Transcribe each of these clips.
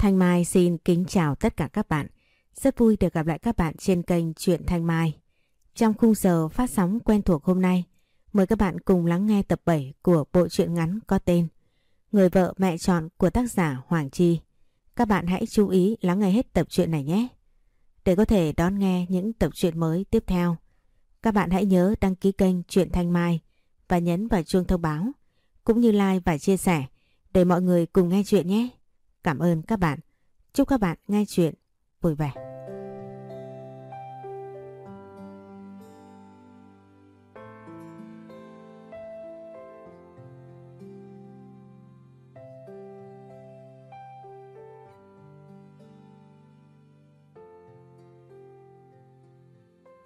Thanh Mai xin kính chào tất cả các bạn. Rất vui được gặp lại các bạn trên kênh Truyện Thanh Mai. Trong khung giờ phát sóng quen thuộc hôm nay, mời các bạn cùng lắng nghe tập 7 của bộ truyện ngắn có tên Người vợ mẹ chọn của tác giả Hoàng Chi. Các bạn hãy chú ý lắng nghe hết tập truyện này nhé. Để có thể đón nghe những tập truyện mới tiếp theo, các bạn hãy nhớ đăng ký kênh Truyện Thanh Mai và nhấn vào chuông thông báo, cũng như like và chia sẻ để mọi người cùng nghe chuyện nhé. Cảm ơn các bạn. Chúc các bạn nghe chuyện vui vẻ.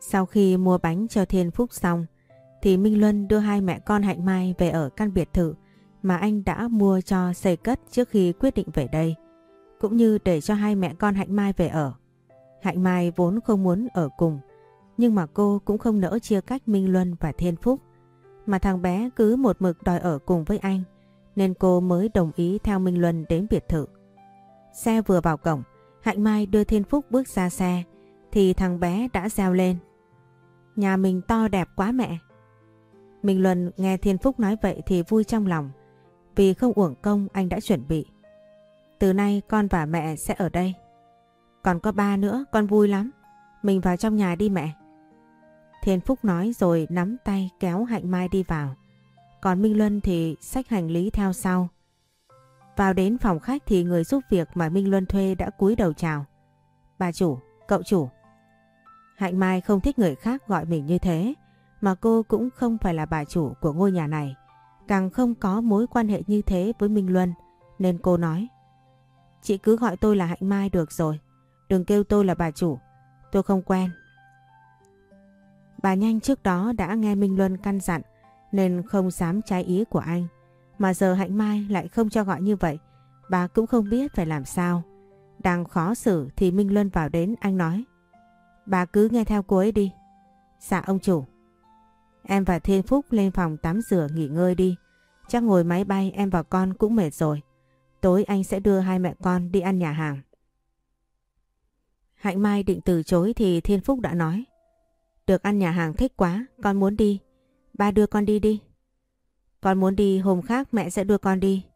Sau khi mua bánh cho Thiên Phúc xong, thì Minh Luân đưa hai mẹ con Hạnh Mai về ở căn biệt thự mà anh đã mua cho xây cất trước khi quyết định về đây, cũng như để cho hai mẹ con Hạnh Mai về ở. Hạnh Mai vốn không muốn ở cùng, nhưng mà cô cũng không nỡ chia cách Minh Luân và Thiên Phúc, mà thằng bé cứ một mực đòi ở cùng với anh, nên cô mới đồng ý theo Minh Luân đến biệt thự. Xe vừa vào cổng, Hạnh Mai đưa Thiên Phúc bước ra xe, thì thằng bé đã reo lên. Nhà mình to đẹp quá mẹ. Minh Luân nghe Thiên Phúc nói vậy thì vui trong lòng, vì không uổng công anh đã chuẩn bị. Từ nay con và mẹ sẽ ở đây. Còn có ba nữa, con vui lắm. Mình vào trong nhà đi mẹ. Thiên Phúc nói rồi nắm tay kéo Hạnh Mai đi vào. Còn Minh Luân thì xách hành lý theo sau. Vào đến phòng khách thì người giúp việc mà Minh Luân thuê đã cúi đầu chào. Bà chủ, cậu chủ. Hạnh Mai không thích người khác gọi mình như thế, mà cô cũng không phải là bà chủ của ngôi nhà này càng không có mối quan hệ như thế với Minh Luân, nên cô nói. Chị cứ gọi tôi là Hạnh Mai được rồi, đừng kêu tôi là bà chủ, tôi không quen. Bà nhanh trước đó đã nghe Minh Luân căn dặn nên không dám trái ý của anh. Mà giờ Hạnh Mai lại không cho gọi như vậy, bà cũng không biết phải làm sao. Đang khó xử thì Minh Luân vào đến anh nói. Bà cứ nghe theo cô ấy đi. Dạ ông chủ. Em và Thiên Phúc lên phòng tắm rửa nghỉ ngơi đi. Chắc ngồi máy bay em và con cũng mệt rồi. Tối anh sẽ đưa hai mẹ con đi ăn nhà hàng. Hạnh Mai định từ chối thì Thiên Phúc đã nói. Được ăn nhà hàng thích quá, con muốn đi. Ba đưa con đi đi. Con muốn đi hôm khác mẹ sẽ đưa con đi.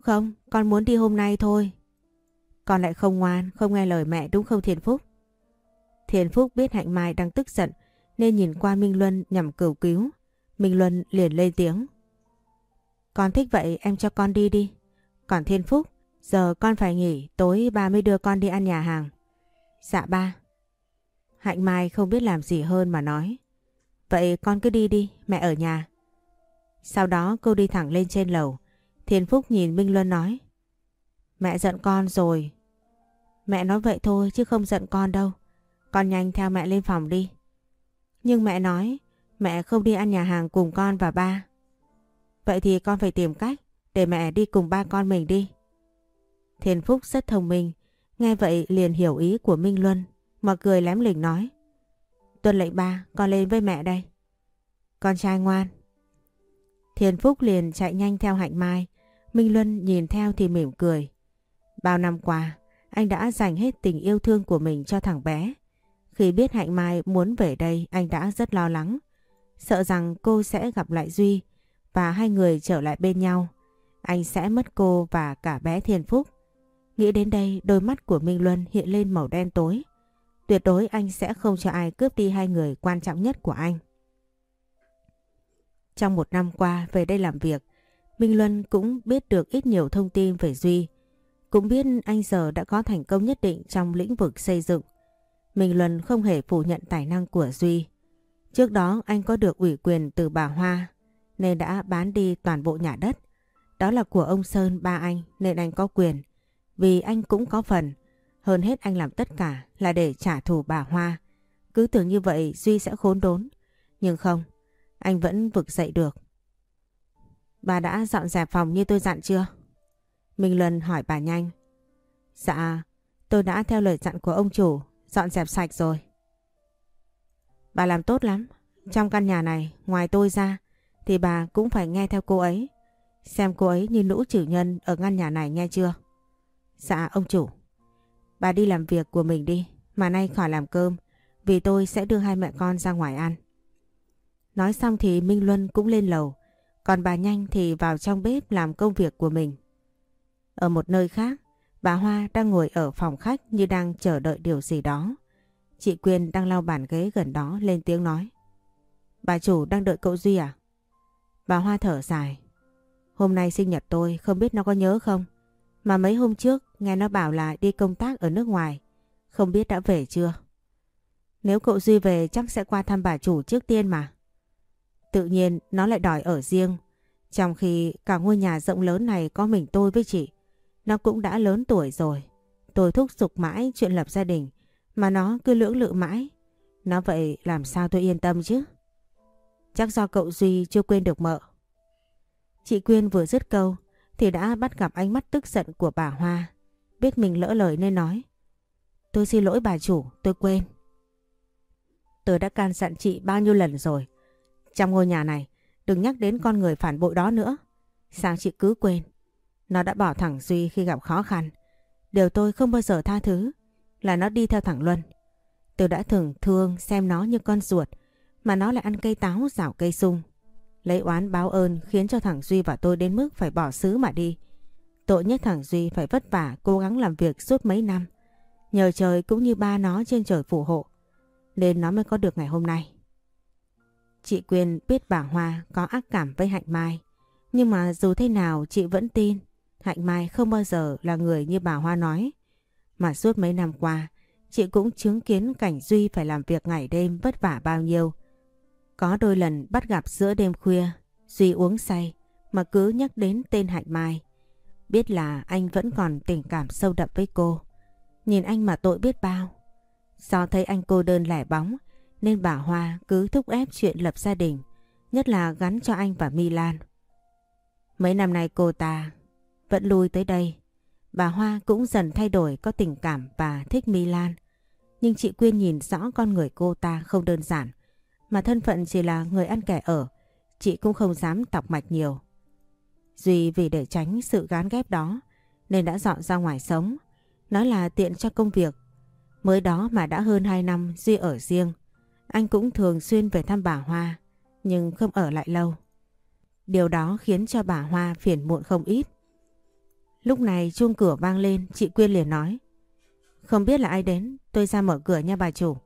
Không, con muốn đi hôm nay thôi. Con lại không ngoan, không nghe lời mẹ đúng không Thiên Phúc? Thiên Phúc biết Hạnh Mai đang tức giận nên nhìn qua Minh Luân nhằm cầu cứu. Minh Luân liền lên tiếng. Con thích vậy em cho con đi đi. Còn Thiên Phúc, giờ con phải nghỉ, tối ba mới đưa con đi ăn nhà hàng. Dạ ba. Hạnh Mai không biết làm gì hơn mà nói. Vậy con cứ đi đi, mẹ ở nhà. Sau đó cô đi thẳng lên trên lầu. Thiên Phúc nhìn Minh Luân nói. Mẹ giận con rồi. Mẹ nói vậy thôi chứ không giận con đâu. Con nhanh theo mẹ lên phòng đi. Nhưng mẹ nói mẹ không đi ăn nhà hàng cùng con và ba. Vậy thì con phải tìm cách để mẹ đi cùng ba con mình đi. Thiên Phúc rất thông minh, nghe vậy liền hiểu ý của Minh Luân, mà cười lém lỉnh nói. Tuân lệnh ba, con lên với mẹ đây. Con trai ngoan. Thiên Phúc liền chạy nhanh theo hạnh mai, Minh Luân nhìn theo thì mỉm cười. Bao năm qua, anh đã dành hết tình yêu thương của mình cho thằng bé. Khi biết Hạnh Mai muốn về đây anh đã rất lo lắng. Sợ rằng cô sẽ gặp lại Duy và hai người trở lại bên nhau. Anh sẽ mất cô và cả bé Thiên Phúc. Nghĩ đến đây đôi mắt của Minh Luân hiện lên màu đen tối. Tuyệt đối anh sẽ không cho ai cướp đi hai người quan trọng nhất của anh. Trong một năm qua về đây làm việc, Minh Luân cũng biết được ít nhiều thông tin về Duy. Cũng biết anh giờ đã có thành công nhất định trong lĩnh vực xây dựng. Minh Luân không hề phủ nhận tài năng của Duy. Trước đó anh có được ủy quyền từ bà Hoa nên đã bán đi toàn bộ nhà đất. Đó là của ông Sơn ba anh nên anh có quyền. Vì anh cũng có phần. Hơn hết anh làm tất cả là để trả thù bà Hoa. Cứ tưởng như vậy Duy sẽ khốn đốn. Nhưng không, anh vẫn vực dậy được. Bà đã dọn dẹp phòng như tôi dặn chưa? Minh Luân hỏi bà nhanh. Dạ, tôi đã theo lời dặn của ông chủ Dọn dẹp sạch rồi. Bà làm tốt lắm. Trong căn nhà này, ngoài tôi ra, thì bà cũng phải nghe theo cô ấy. Xem cô ấy như lũ chủ nhân ở ngăn nhà này nghe chưa? Dạ ông chủ. Bà đi làm việc của mình đi, mà nay khỏi làm cơm, vì tôi sẽ đưa hai mẹ con ra ngoài ăn. Nói xong thì Minh Luân cũng lên lầu, còn bà Nhanh thì vào trong bếp làm công việc của mình. Ở một nơi khác, bà Hoa đang ngồi ở phòng khách như đang chờ đợi điều gì đó. Chị Quyên đang lau bàn ghế gần đó lên tiếng nói. Bà chủ đang đợi cậu Duy à? Bà Hoa thở dài. Hôm nay sinh nhật tôi, không biết nó có nhớ không? Mà mấy hôm trước, nghe nó bảo là đi công tác ở nước ngoài. Không biết đã về chưa? Nếu cậu Duy về, chắc sẽ qua thăm bà chủ trước tiên mà. Tự nhiên, nó lại đòi ở riêng. Trong khi cả ngôi nhà rộng lớn này có mình tôi với chị. Nó cũng đã lớn tuổi rồi. Tôi thúc giục mãi chuyện lập gia đình. Mà nó cứ lưỡng lự mãi. Nó vậy làm sao tôi yên tâm chứ? Chắc do cậu Duy chưa quên được mợ. Chị Quyên vừa dứt câu thì đã bắt gặp ánh mắt tức giận của bà Hoa. Biết mình lỡ lời nên nói. Tôi xin lỗi bà chủ, tôi quên. Tôi đã can dặn chị bao nhiêu lần rồi. Trong ngôi nhà này, đừng nhắc đến con người phản bội đó nữa. Sao chị cứ quên? Nó đã bỏ thẳng Duy khi gặp khó khăn. Điều tôi không bao giờ tha thứ là nó đi theo thẳng Luân. Tôi đã thường thương xem nó như con ruột, mà nó lại ăn cây táo rảo cây sung. Lấy oán báo ơn khiến cho thằng Duy và tôi đến mức phải bỏ xứ mà đi. Tội nhất thằng Duy phải vất vả cố gắng làm việc suốt mấy năm. Nhờ trời cũng như ba nó trên trời phù hộ. Nên nó mới có được ngày hôm nay. Chị Quyên biết bà Hoa có ác cảm với Hạnh Mai. Nhưng mà dù thế nào chị vẫn tin Hạnh Mai không bao giờ là người như bà Hoa nói. Mà suốt mấy năm qua, chị cũng chứng kiến cảnh Duy phải làm việc ngày đêm vất vả bao nhiêu. Có đôi lần bắt gặp giữa đêm khuya, Duy uống say mà cứ nhắc đến tên Hạnh Mai. Biết là anh vẫn còn tình cảm sâu đậm với cô. Nhìn anh mà tội biết bao. Do thấy anh cô đơn lẻ bóng nên bà Hoa cứ thúc ép chuyện lập gia đình, nhất là gắn cho anh và Milan. Mấy năm nay cô ta vẫn lui tới đây. Bà Hoa cũng dần thay đổi có tình cảm và thích Milan. Nhưng chị Quyên nhìn rõ con người cô ta không đơn giản. Mà thân phận chỉ là người ăn kẻ ở, chị cũng không dám tọc mạch nhiều. Duy vì để tránh sự gán ghép đó nên đã dọn ra ngoài sống. Nói là tiện cho công việc. Mới đó mà đã hơn 2 năm Duy ở riêng. Anh cũng thường xuyên về thăm bà Hoa, nhưng không ở lại lâu. Điều đó khiến cho bà Hoa phiền muộn không ít. Lúc này chuông cửa vang lên, chị Quyên liền nói. Không biết là ai đến, tôi ra mở cửa nha bà chủ.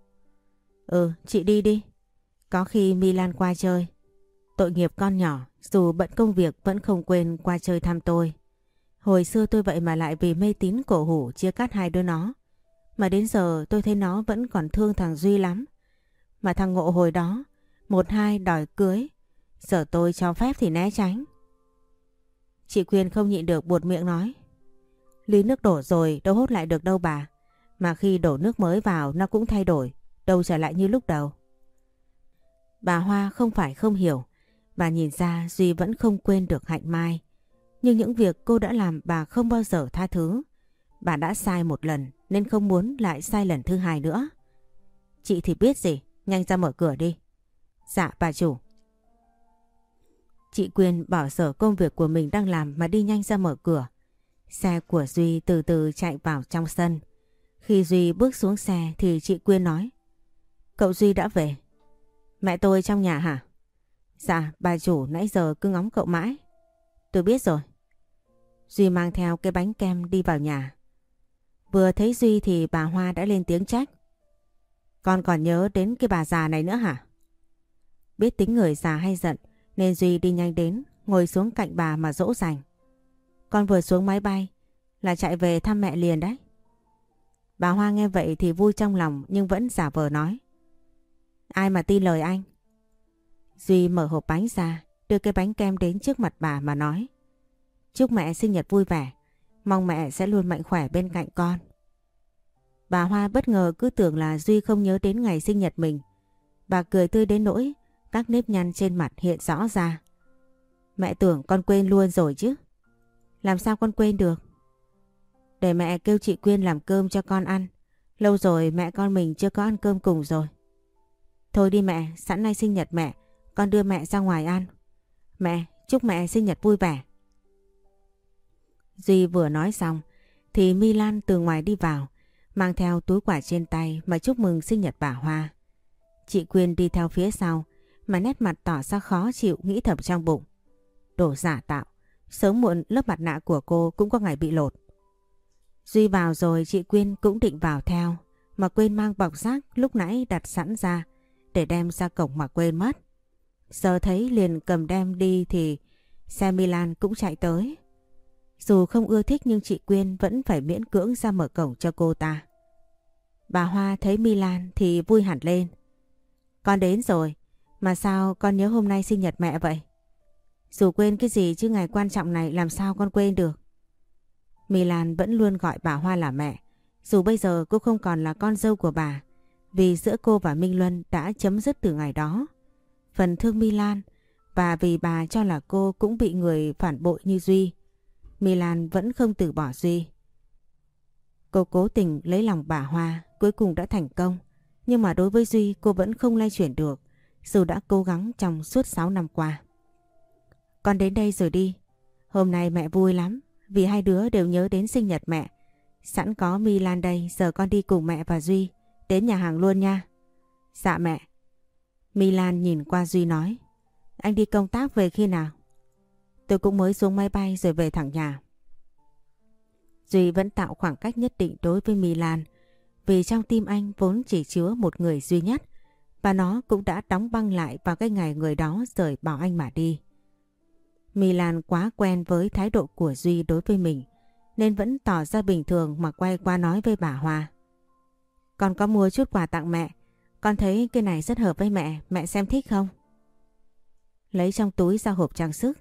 Ừ, chị đi đi. Có khi Milan qua chơi. Tội nghiệp con nhỏ, dù bận công việc vẫn không quên qua chơi thăm tôi. Hồi xưa tôi vậy mà lại vì mê tín cổ hủ chia cắt hai đứa nó. Mà đến giờ tôi thấy nó vẫn còn thương thằng Duy lắm. Mà thằng Ngộ hồi đó, một hai đòi cưới. Giờ tôi cho phép thì né tránh. Chị Quyên không nhịn được buột miệng nói. Ly nước đổ rồi đâu hốt lại được đâu bà. Mà khi đổ nước mới vào nó cũng thay đổi, đâu trở lại như lúc đầu. Bà Hoa không phải không hiểu, bà nhìn ra Duy vẫn không quên được Hạnh Mai. Nhưng những việc cô đã làm bà không bao giờ tha thứ. Bà đã sai một lần nên không muốn lại sai lần thứ hai nữa. Chị thì biết gì, nhanh ra mở cửa đi. Dạ bà chủ. Chị Quyên bỏ sở công việc của mình đang làm mà đi nhanh ra mở cửa. Xe của Duy từ từ chạy vào trong sân. Khi Duy bước xuống xe thì chị Quyên nói. Cậu Duy đã về. Mẹ tôi trong nhà hả? Dạ, bà chủ nãy giờ cứ ngóng cậu mãi. Tôi biết rồi. Duy mang theo cái bánh kem đi vào nhà. Vừa thấy Duy thì bà Hoa đã lên tiếng trách. Con còn nhớ đến cái bà già này nữa hả? Biết tính người già hay giận nên Duy đi nhanh đến ngồi xuống cạnh bà mà dỗ dành. Con vừa xuống máy bay là chạy về thăm mẹ liền đấy. Bà Hoa nghe vậy thì vui trong lòng nhưng vẫn giả vờ nói. Ai mà tin lời anh? Duy mở hộp bánh ra, đưa cái bánh kem đến trước mặt bà mà nói. Chúc mẹ sinh nhật vui vẻ, mong mẹ sẽ luôn mạnh khỏe bên cạnh con. Bà Hoa bất ngờ cứ tưởng là Duy không nhớ đến ngày sinh nhật mình. Bà cười tươi đến nỗi các nếp nhăn trên mặt hiện rõ ra. Mẹ tưởng con quên luôn rồi chứ. Làm sao con quên được? Để mẹ kêu chị Quyên làm cơm cho con ăn. Lâu rồi mẹ con mình chưa có ăn cơm cùng rồi. Thôi đi mẹ, sẵn nay sinh nhật mẹ, con đưa mẹ ra ngoài ăn. Mẹ, chúc mẹ sinh nhật vui vẻ. Duy vừa nói xong thì Milan từ ngoài đi vào, mang theo túi quả trên tay mà chúc mừng sinh nhật bà Hoa. Chị Quyên đi theo phía sau, mà nét mặt tỏ ra khó chịu nghĩ thầm trong bụng. Đồ giả tạo, sớm muộn lớp mặt nạ của cô cũng có ngày bị lột. Duy vào rồi chị Quyên cũng định vào theo, mà quên mang bọc rác lúc nãy đặt sẵn ra để đem ra cổng mà quên mất. Giờ thấy liền cầm đem đi thì xe Milan cũng chạy tới. Dù không ưa thích nhưng chị Quyên vẫn phải miễn cưỡng ra mở cổng cho cô ta. Bà Hoa thấy Milan thì vui hẳn lên. Con đến rồi, mà sao con nhớ hôm nay sinh nhật mẹ vậy? Dù quên cái gì chứ ngày quan trọng này làm sao con quên được? Milan vẫn luôn gọi bà Hoa là mẹ. Dù bây giờ cô không còn là con dâu của bà. Vì giữa cô và Minh Luân đã chấm dứt từ ngày đó. Phần thương Milan và vì bà cho là cô cũng bị người phản bội như Duy. Milan vẫn không từ bỏ Duy. Cô cố tình lấy lòng bà Hoa, cuối cùng đã thành công. Nhưng mà đối với Duy, cô vẫn không lay chuyển được dù đã cố gắng trong suốt 6 năm qua. Con đến đây rồi đi. Hôm nay mẹ vui lắm, vì hai đứa đều nhớ đến sinh nhật mẹ. Sẵn có Milan đây, giờ con đi cùng mẹ và Duy đến nhà hàng luôn nha. Dạ mẹ. Milan nhìn qua Duy nói, Anh đi công tác về khi nào? Tôi cũng mới xuống máy bay rồi về thẳng nhà. Duy vẫn tạo khoảng cách nhất định đối với Milan, vì trong tim anh vốn chỉ chứa một người duy nhất và nó cũng đã đóng băng lại vào cái ngày người đó rời bỏ anh mà đi. Milan quá quen với thái độ của Duy đối với mình nên vẫn tỏ ra bình thường mà quay qua nói với bà Hoa. Con có mua chút quà tặng mẹ, con thấy cái này rất hợp với mẹ, mẹ xem thích không? Lấy trong túi ra hộp trang sức.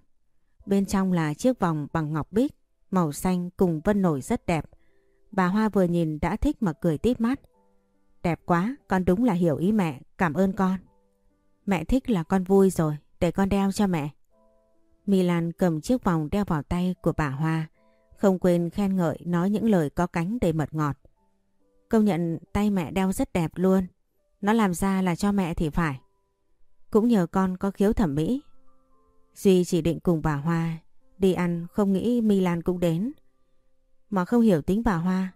Bên trong là chiếc vòng bằng ngọc bích, màu xanh cùng vân nổi rất đẹp. Bà Hoa vừa nhìn đã thích mà cười tít mắt. Đẹp quá, con đúng là hiểu ý mẹ, cảm ơn con. Mẹ thích là con vui rồi, để con đeo cho mẹ. Milan cầm chiếc vòng đeo vào tay của bà Hoa, không quên khen ngợi nói những lời có cánh đầy mật ngọt. Công nhận tay mẹ đeo rất đẹp luôn, nó làm ra là cho mẹ thì phải. Cũng nhờ con có khiếu thẩm mỹ. Duy chỉ định cùng bà Hoa đi ăn không nghĩ Milan cũng đến. Mà không hiểu tính bà Hoa.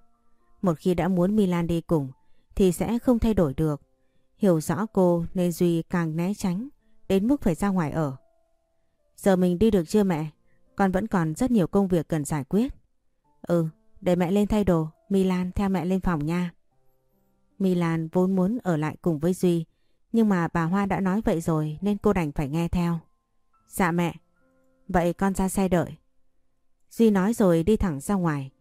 Một khi đã muốn Milan đi cùng thì sẽ không thay đổi được. Hiểu rõ cô nên Duy càng né tránh đến mức phải ra ngoài ở. Giờ mình đi được chưa mẹ? Con vẫn còn rất nhiều công việc cần giải quyết. Ừ, để mẹ lên thay đồ, Milan theo mẹ lên phòng nha. Milan vốn muốn ở lại cùng với Duy, nhưng mà bà Hoa đã nói vậy rồi nên cô đành phải nghe theo. Dạ mẹ, vậy con ra xe đợi. Duy nói rồi đi thẳng ra ngoài,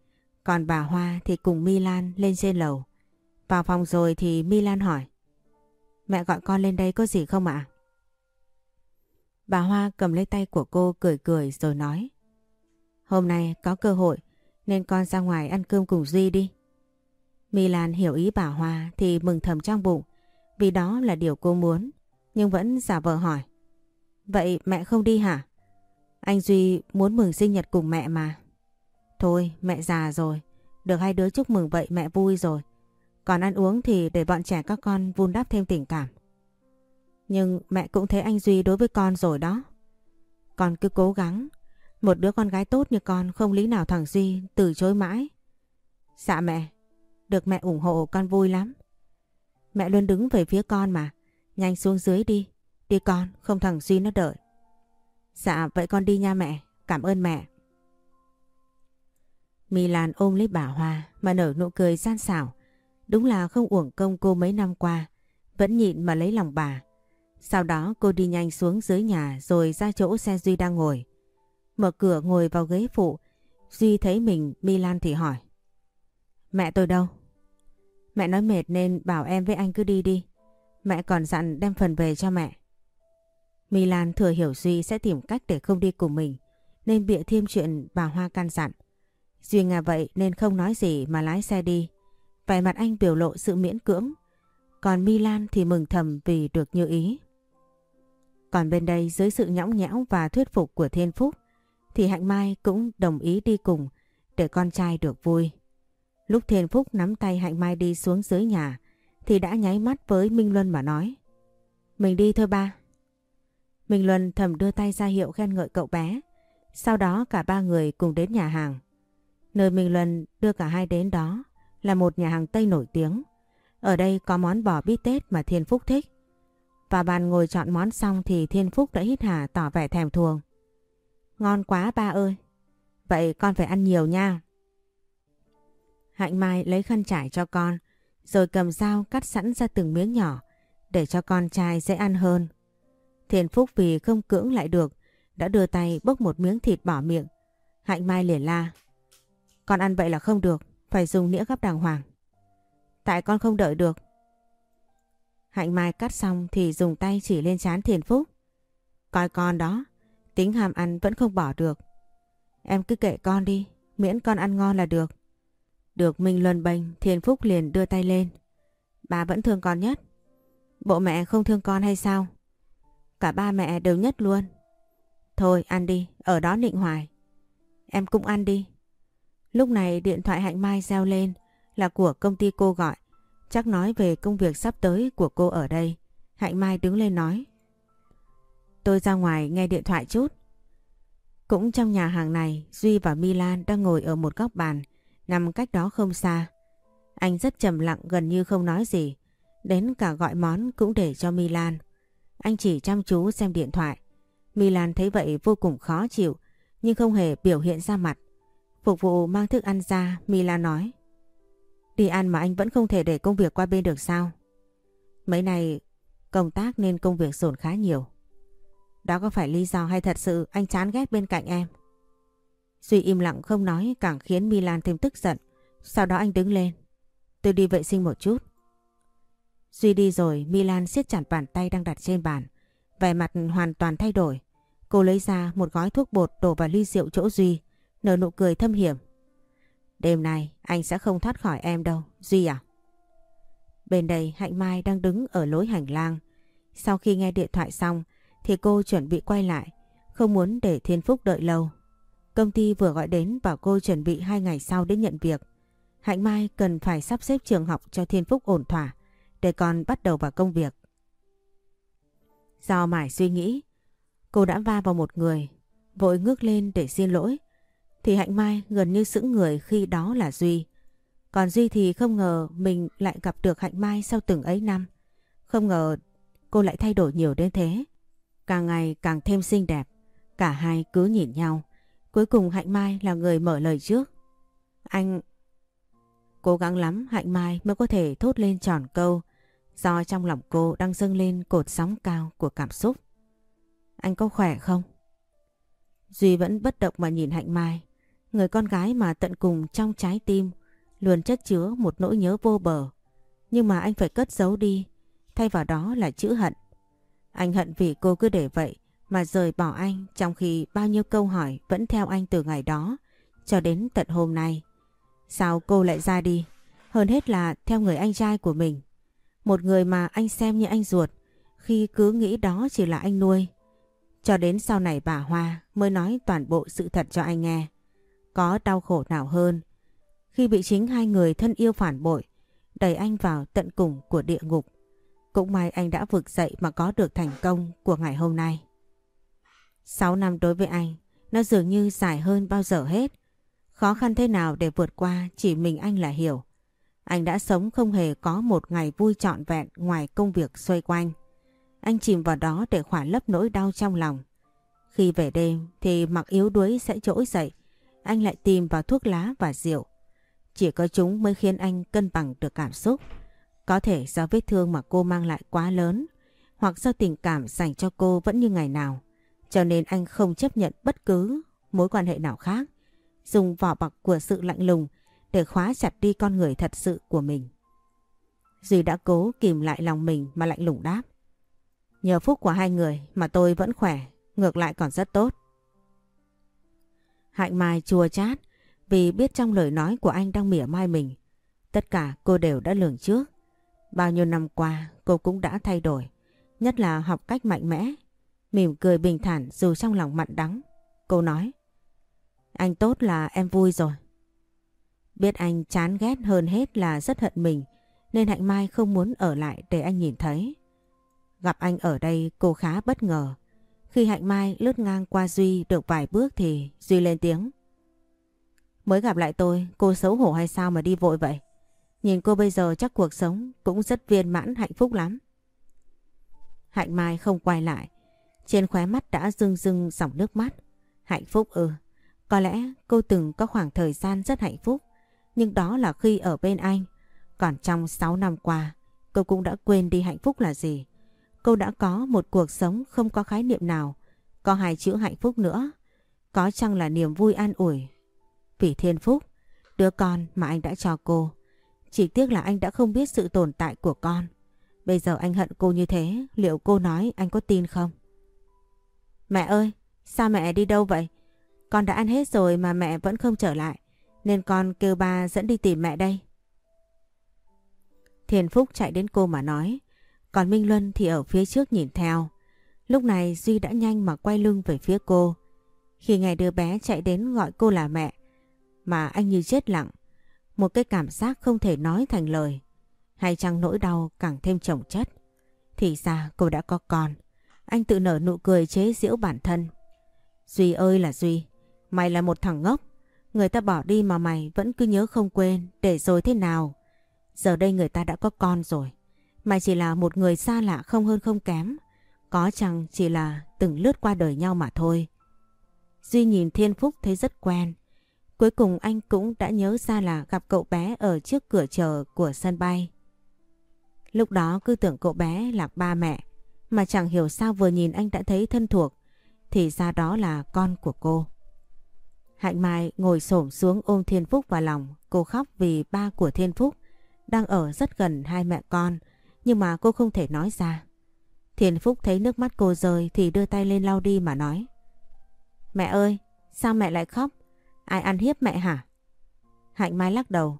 còn bà Hoa thì cùng Milan lên trên lầu. Vào phòng rồi thì Milan hỏi. Mẹ gọi con lên đây có gì không ạ? Bà Hoa cầm lấy tay của cô cười cười rồi nói. Hôm nay có cơ hội nên con ra ngoài ăn cơm cùng Duy đi. Milan hiểu ý bà Hoa thì mừng thầm trong bụng vì đó là điều cô muốn nhưng vẫn giả vờ hỏi. Vậy mẹ không đi hả? Anh Duy muốn mừng sinh nhật cùng mẹ mà. Thôi mẹ già rồi, được hai đứa chúc mừng vậy mẹ vui rồi. Còn ăn uống thì để bọn trẻ các con vun đắp thêm tình cảm. Nhưng mẹ cũng thấy anh Duy đối với con rồi đó. Con cứ cố gắng. Một đứa con gái tốt như con không lý nào thằng Duy từ chối mãi. Dạ mẹ, được mẹ ủng hộ con vui lắm. Mẹ luôn đứng về phía con mà. Nhanh xuống dưới đi. Đi con, không thằng Duy nó đợi. Dạ vậy con đi nha mẹ. Cảm ơn mẹ. Milan ôm lấy bà Hoa mà nở nụ cười gian xảo. Đúng là không uổng công cô mấy năm qua. Vẫn nhịn mà lấy lòng bà. Sau đó cô đi nhanh xuống dưới nhà rồi ra chỗ xe Duy đang ngồi. Mở cửa ngồi vào ghế phụ. Duy thấy mình, Milan thì hỏi. Mẹ tôi đâu? Mẹ nói mệt nên bảo em với anh cứ đi đi. Mẹ còn dặn đem phần về cho mẹ. Milan thừa hiểu Duy sẽ tìm cách để không đi cùng mình, nên bịa thêm chuyện bà Hoa căn dặn. Duy nghe vậy nên không nói gì mà lái xe đi. Vẻ mặt anh biểu lộ sự miễn cưỡng. Còn Milan thì mừng thầm vì được như ý. Còn bên đây, dưới sự nhõng nhẽo và thuyết phục của Thiên Phúc, thì Hạnh Mai cũng đồng ý đi cùng để con trai được vui. Lúc Thiên Phúc nắm tay Hạnh Mai đi xuống dưới nhà, thì đã nháy mắt với Minh Luân mà nói, Mình đi thôi ba. Minh Luân thầm đưa tay ra hiệu khen ngợi cậu bé. Sau đó cả ba người cùng đến nhà hàng. Nơi Minh Luân đưa cả hai đến đó là một nhà hàng Tây nổi tiếng. Ở đây có món bò bít tết mà Thiên Phúc thích. Và bàn ngồi chọn món xong thì Thiên Phúc đã hít hà tỏ vẻ thèm thuồng. Ngon quá ba ơi. Vậy con phải ăn nhiều nha. Hạnh Mai lấy khăn trải cho con, rồi cầm dao cắt sẵn ra từng miếng nhỏ để cho con trai dễ ăn hơn. Thiên Phúc vì không cưỡng lại được, đã đưa tay bốc một miếng thịt bỏ miệng. Hạnh Mai liền la. Con ăn vậy là không được, phải dùng nĩa gắp đàng hoàng. Tại con không đợi được. Hạnh Mai cắt xong thì dùng tay chỉ lên chán Thiền Phúc. Coi con đó, tính ham ăn vẫn không bỏ được. Em cứ kệ con đi, miễn con ăn ngon là được. Được Minh Luân bênh, Thiền Phúc liền đưa tay lên. Bà vẫn thương con nhất. Bộ mẹ không thương con hay sao? Cả ba mẹ đều nhất luôn. Thôi ăn đi, ở đó nịnh hoài. Em cũng ăn đi. Lúc này điện thoại Hạnh Mai reo lên là của công ty cô gọi. Chắc nói về công việc sắp tới của cô ở đây. Hạnh Mai đứng lên nói. Tôi ra ngoài nghe điện thoại chút. Cũng trong nhà hàng này, Duy và Milan đang ngồi ở một góc bàn, nằm cách đó không xa. Anh rất trầm lặng gần như không nói gì, đến cả gọi món cũng để cho Milan. Anh chỉ chăm chú xem điện thoại. Milan thấy vậy vô cùng khó chịu, nhưng không hề biểu hiện ra mặt. Phục vụ mang thức ăn ra, Mila nói. Đi ăn mà anh vẫn không thể để công việc qua bên được sao? Mấy này công tác nên công việc dồn khá nhiều. Đó có phải lý do hay thật sự anh chán ghét bên cạnh em? Duy im lặng không nói càng khiến Milan thêm tức giận. Sau đó anh đứng lên. Tôi đi vệ sinh một chút. Duy đi rồi Milan siết chặt bàn tay đang đặt trên bàn. Vẻ mặt hoàn toàn thay đổi. Cô lấy ra một gói thuốc bột đổ vào ly rượu chỗ Duy. Nở nụ cười thâm hiểm. Đêm nay anh sẽ không thoát khỏi em đâu. Duy à? Bên đây Hạnh Mai đang đứng ở lối hành lang. Sau khi nghe điện thoại xong thì cô chuẩn bị quay lại. Không muốn để Thiên Phúc đợi lâu. Công ty vừa gọi đến bảo cô chuẩn bị hai ngày sau đến nhận việc. Hạnh Mai cần phải sắp xếp trường học cho Thiên Phúc ổn thỏa để con bắt đầu vào công việc. Do mải suy nghĩ, cô đã va vào một người, vội ngước lên để xin lỗi. Thì Hạnh Mai gần như sững người khi đó là Duy. Còn Duy thì không ngờ mình lại gặp được Hạnh Mai sau từng ấy năm. Không ngờ cô lại thay đổi nhiều đến thế. Càng ngày càng thêm xinh đẹp. Cả hai cứ nhìn nhau. Cuối cùng Hạnh Mai là người mở lời trước. Anh... Cố gắng lắm Hạnh Mai mới có thể thốt lên tròn câu do trong lòng cô đang dâng lên cột sóng cao của cảm xúc. Anh có khỏe không? Duy vẫn bất động mà nhìn Hạnh Mai, người con gái mà tận cùng trong trái tim luôn chất chứa một nỗi nhớ vô bờ. Nhưng mà anh phải cất giấu đi, thay vào đó là chữ hận. Anh hận vì cô cứ để vậy mà rời bỏ anh trong khi bao nhiêu câu hỏi vẫn theo anh từ ngày đó cho đến tận hôm nay. Sao cô lại ra đi? Hơn hết là theo người anh trai của mình. Một người mà anh xem như anh ruột khi cứ nghĩ đó chỉ là anh nuôi. Cho đến sau này bà Hoa mới nói toàn bộ sự thật cho anh nghe. Có đau khổ nào hơn khi bị chính hai người thân yêu phản bội đẩy anh vào tận cùng của địa ngục. Cũng may anh đã vực dậy mà có được thành công của ngày hôm nay. Sáu năm đối với anh, nó dường như dài hơn bao giờ hết. Khó khăn thế nào để vượt qua chỉ mình anh là hiểu. Anh đã sống không hề có một ngày vui trọn vẹn ngoài công việc xoay quanh. Anh chìm vào đó để khỏa lấp nỗi đau trong lòng. Khi về đêm thì mặc yếu đuối sẽ trỗi dậy. Anh lại tìm vào thuốc lá và rượu. Chỉ có chúng mới khiến anh cân bằng được cảm xúc. Có thể do vết thương mà cô mang lại quá lớn hoặc do tình cảm dành cho cô vẫn như ngày nào. Cho nên anh không chấp nhận bất cứ mối quan hệ nào khác. Dùng vỏ bọc của sự lạnh lùng để khóa chặt đi con người thật sự của mình. Duy đã cố kìm lại lòng mình mà lạnh lùng đáp. Nhờ phúc của hai người mà tôi vẫn khỏe, ngược lại còn rất tốt. Hạnh Mai chua chát vì biết trong lời nói của anh đang mỉa mai mình. Tất cả cô đều đã lường trước. Bao nhiêu năm qua cô cũng đã thay đổi, nhất là học cách mạnh mẽ. Mỉm cười bình thản dù trong lòng mặn đắng. Cô nói, anh tốt là em vui rồi. Biết anh chán ghét hơn hết là rất hận mình nên Hạnh Mai không muốn ở lại để anh nhìn thấy. Gặp anh ở đây cô khá bất ngờ. Khi Hạnh Mai lướt ngang qua Duy được vài bước thì Duy lên tiếng. Mới gặp lại tôi, cô xấu hổ hay sao mà đi vội vậy? Nhìn cô bây giờ chắc cuộc sống cũng rất viên mãn hạnh phúc lắm. Hạnh Mai không quay lại. Trên khóe mắt đã rưng rưng dòng nước mắt. Hạnh phúc ư. có lẽ cô từng có khoảng thời gian rất hạnh phúc. Nhưng đó là khi ở bên anh. Còn trong 6 năm qua, cô cũng đã quên đi hạnh phúc là gì. Cô đã có một cuộc sống không có khái niệm nào. Có hai chữ hạnh phúc nữa. Có chăng là niềm vui an ủi. Vì thiên phúc, đứa con mà anh đã cho cô. Chỉ tiếc là anh đã không biết sự tồn tại của con. Bây giờ anh hận cô như thế, liệu cô nói anh có tin không? Mẹ ơi, sao mẹ đi đâu vậy? Con đã ăn hết rồi mà mẹ vẫn không trở lại. Nên con kêu ba dẫn đi tìm mẹ đây. Thiền Phúc chạy đến cô mà nói. Còn Minh Luân thì ở phía trước nhìn theo. Lúc này Duy đã nhanh mà quay lưng về phía cô. Khi nghe đứa bé chạy đến gọi cô là mẹ. Mà anh như chết lặng. Một cái cảm giác không thể nói thành lời. Hay chăng nỗi đau càng thêm chồng chất. Thì ra cô đã có con. Anh tự nở nụ cười chế giễu bản thân. Duy ơi là Duy, mày là một thằng ngốc. Người ta bỏ đi mà mày vẫn cứ nhớ không quên, để rồi thế nào? Giờ đây người ta đã có con rồi mà chỉ là một người xa lạ không hơn không kém. Có chăng chỉ là từng lướt qua đời nhau mà thôi. Duy nhìn Thiên Phúc thấy rất quen. Cuối cùng anh cũng đã nhớ ra là gặp cậu bé ở trước cửa chờ của sân bay. Lúc đó cứ tưởng cậu bé là ba mẹ. Mà chẳng hiểu sao vừa nhìn anh đã thấy thân thuộc. Thì ra đó là con của cô. Hạnh Mai ngồi xổm xuống ôm Thiên Phúc vào lòng. Cô khóc vì ba của Thiên Phúc, đang ở rất gần hai mẹ con. Nhưng mà cô không thể nói ra. Thiền Phúc thấy nước mắt cô rơi thì đưa tay lên lau đi mà nói. Mẹ ơi, sao mẹ lại khóc? Ai ăn hiếp mẹ hả? Hạnh Mai lắc đầu.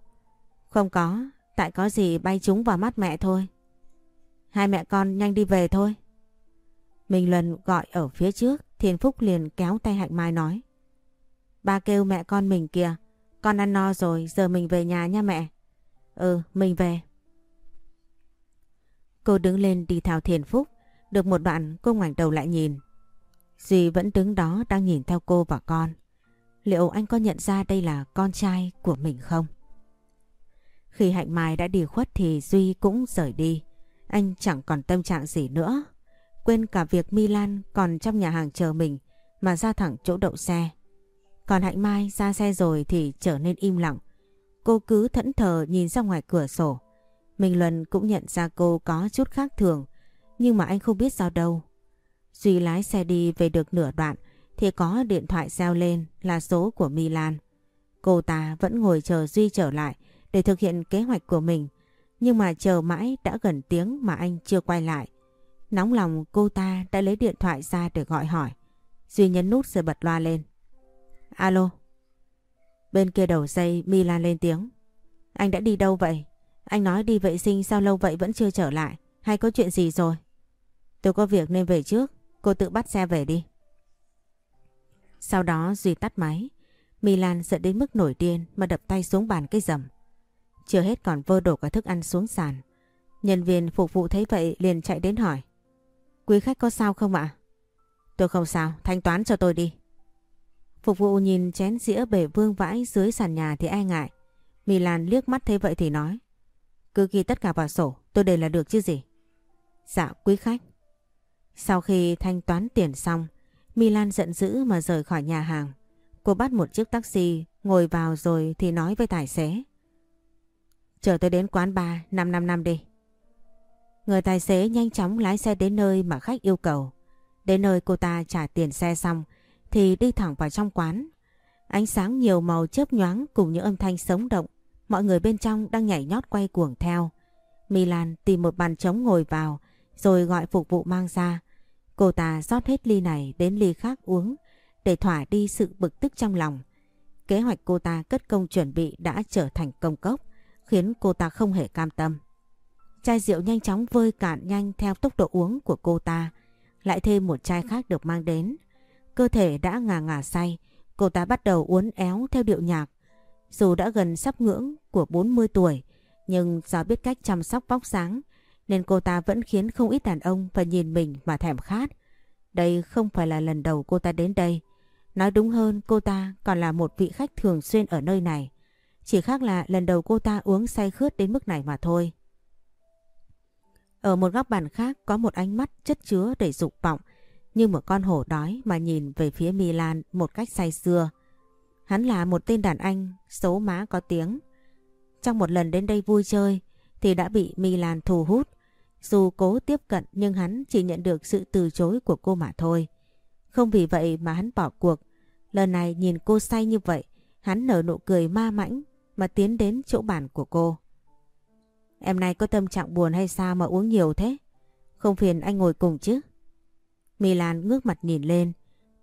Không có, tại có gì bay trúng vào mắt mẹ thôi. Hai mẹ con nhanh đi về thôi. Mình lần gọi ở phía trước, Thiền Phúc liền kéo tay Hạnh Mai nói. Ba kêu mẹ con mình kìa, con ăn no rồi, giờ mình về nhà nha mẹ. Ừ, mình về. Cô đứng lên đi theo thiền Phúc, được một đoạn cô ngoảnh đầu lại nhìn. Duy vẫn đứng đó đang nhìn theo cô và con. Liệu anh có nhận ra đây là con trai của mình không? Khi Hạnh Mai đã đi khuất thì Duy cũng rời đi. Anh chẳng còn tâm trạng gì nữa. Quên cả việc Milan còn trong nhà hàng chờ mình mà ra thẳng chỗ đậu xe. Còn Hạnh Mai ra xe rồi thì trở nên im lặng. Cô cứ thẫn thờ nhìn ra ngoài cửa sổ. Minh Luân cũng nhận ra cô có chút khác thường, nhưng mà anh không biết sao đâu. Duy lái xe đi về được nửa đoạn thì có điện thoại reo lên là số của Milan. Cô ta vẫn ngồi chờ Duy trở lại để thực hiện kế hoạch của mình. Nhưng mà chờ mãi đã gần tiếng mà anh chưa quay lại. Nóng lòng cô ta đã lấy điện thoại ra để gọi hỏi. Duy nhấn nút rồi bật loa lên. Alo. Bên kia đầu dây Milan lên tiếng. Anh đã đi đâu vậy? Anh nói đi vệ sinh sao lâu vậy vẫn chưa trở lại? Hay có chuyện gì rồi? Tôi có việc nên về trước. Cô tự bắt xe về đi. Sau đó Duy tắt máy. Milan giận đến mức nổi điên mà đập tay xuống bàn cái rầm. Chưa hết còn vơ đổ cả thức ăn xuống sàn. Nhân viên phục vụ thấy vậy liền chạy đến hỏi. Quý khách có sao không ạ? Tôi không sao, thanh toán cho tôi đi. Phục vụ nhìn chén dĩa bể vương vãi dưới sàn nhà thì e ngại. Milan liếc mắt thấy vậy thì nói. Cứ ghi tất cả vào sổ, tôi để là được chứ gì. Dạ quý khách. Sau khi thanh toán tiền xong, Milan giận dữ mà rời khỏi nhà hàng. Cô bắt một chiếc taxi, ngồi vào rồi thì nói với tài xế. Chờ tôi đến quán bar 555 đi. Người tài xế nhanh chóng lái xe đến nơi mà khách yêu cầu. Đến nơi cô ta trả tiền xe xong thì đi thẳng vào trong quán. Ánh sáng nhiều màu chớp nhoáng cùng những âm thanh sống động. Mọi người bên trong đang nhảy nhót quay cuồng theo. Milan tìm một bàn trống ngồi vào rồi gọi phục vụ mang ra. Cô ta rót hết ly này đến ly khác uống để thỏa đi sự bực tức trong lòng. Kế hoạch cô ta cất công chuẩn bị đã trở thành công cốc khiến cô ta không hề cam tâm. Chai rượu nhanh chóng vơi cạn nhanh theo tốc độ uống của cô ta. Lại thêm một chai khác được mang đến. Cơ thể đã ngà ngà say, cô ta bắt đầu uốn éo theo điệu nhạc. Dù đã gần sắp ngưỡng của 40 tuổi, nhưng do biết cách chăm sóc vóc dáng nên cô ta vẫn khiến không ít đàn ông phải nhìn mình mà thèm khát. Đây không phải là lần đầu cô ta đến đây. Nói đúng hơn cô ta còn là một vị khách thường xuyên ở nơi này. Chỉ khác là lần đầu cô ta uống say khướt đến mức này mà thôi. Ở một góc bàn khác có một ánh mắt chất chứa đầy dục vọng như một con hổ đói mà nhìn về phía Milan một cách say sưa. Hắn là một tên đàn anh xấu má có tiếng. Trong một lần đến đây vui chơi thì đã bị Milan thu hút. Dù cố tiếp cận nhưng hắn chỉ nhận được sự từ chối của cô mà thôi. Không vì vậy mà hắn bỏ cuộc. Lần này nhìn cô say như vậy, hắn nở nụ cười ma mãnh mà tiến đến chỗ bàn của cô. Em nay có tâm trạng buồn hay sao mà uống nhiều thế? Không phiền anh ngồi cùng chứ? Milan ngước mặt nhìn lên,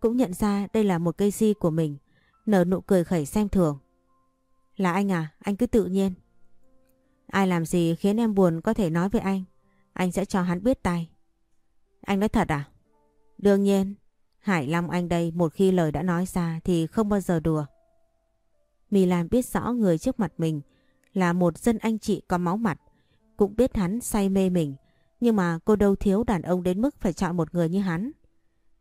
cũng nhận ra đây là một cây si của mình, nở nụ cười khẩy xem thường. Là anh à, anh cứ tự nhiên. Ai làm gì khiến em buồn có thể nói với anh, anh sẽ cho hắn biết tay. Anh nói thật à? Đương nhiên, Hải Long anh đây một khi lời đã nói ra thì không bao giờ đùa. mì làm biết rõ người trước mặt mình là một dân anh chị có máu mặt, cũng biết hắn say mê mình, nhưng mà cô đâu thiếu đàn ông đến mức phải chọn một người như hắn.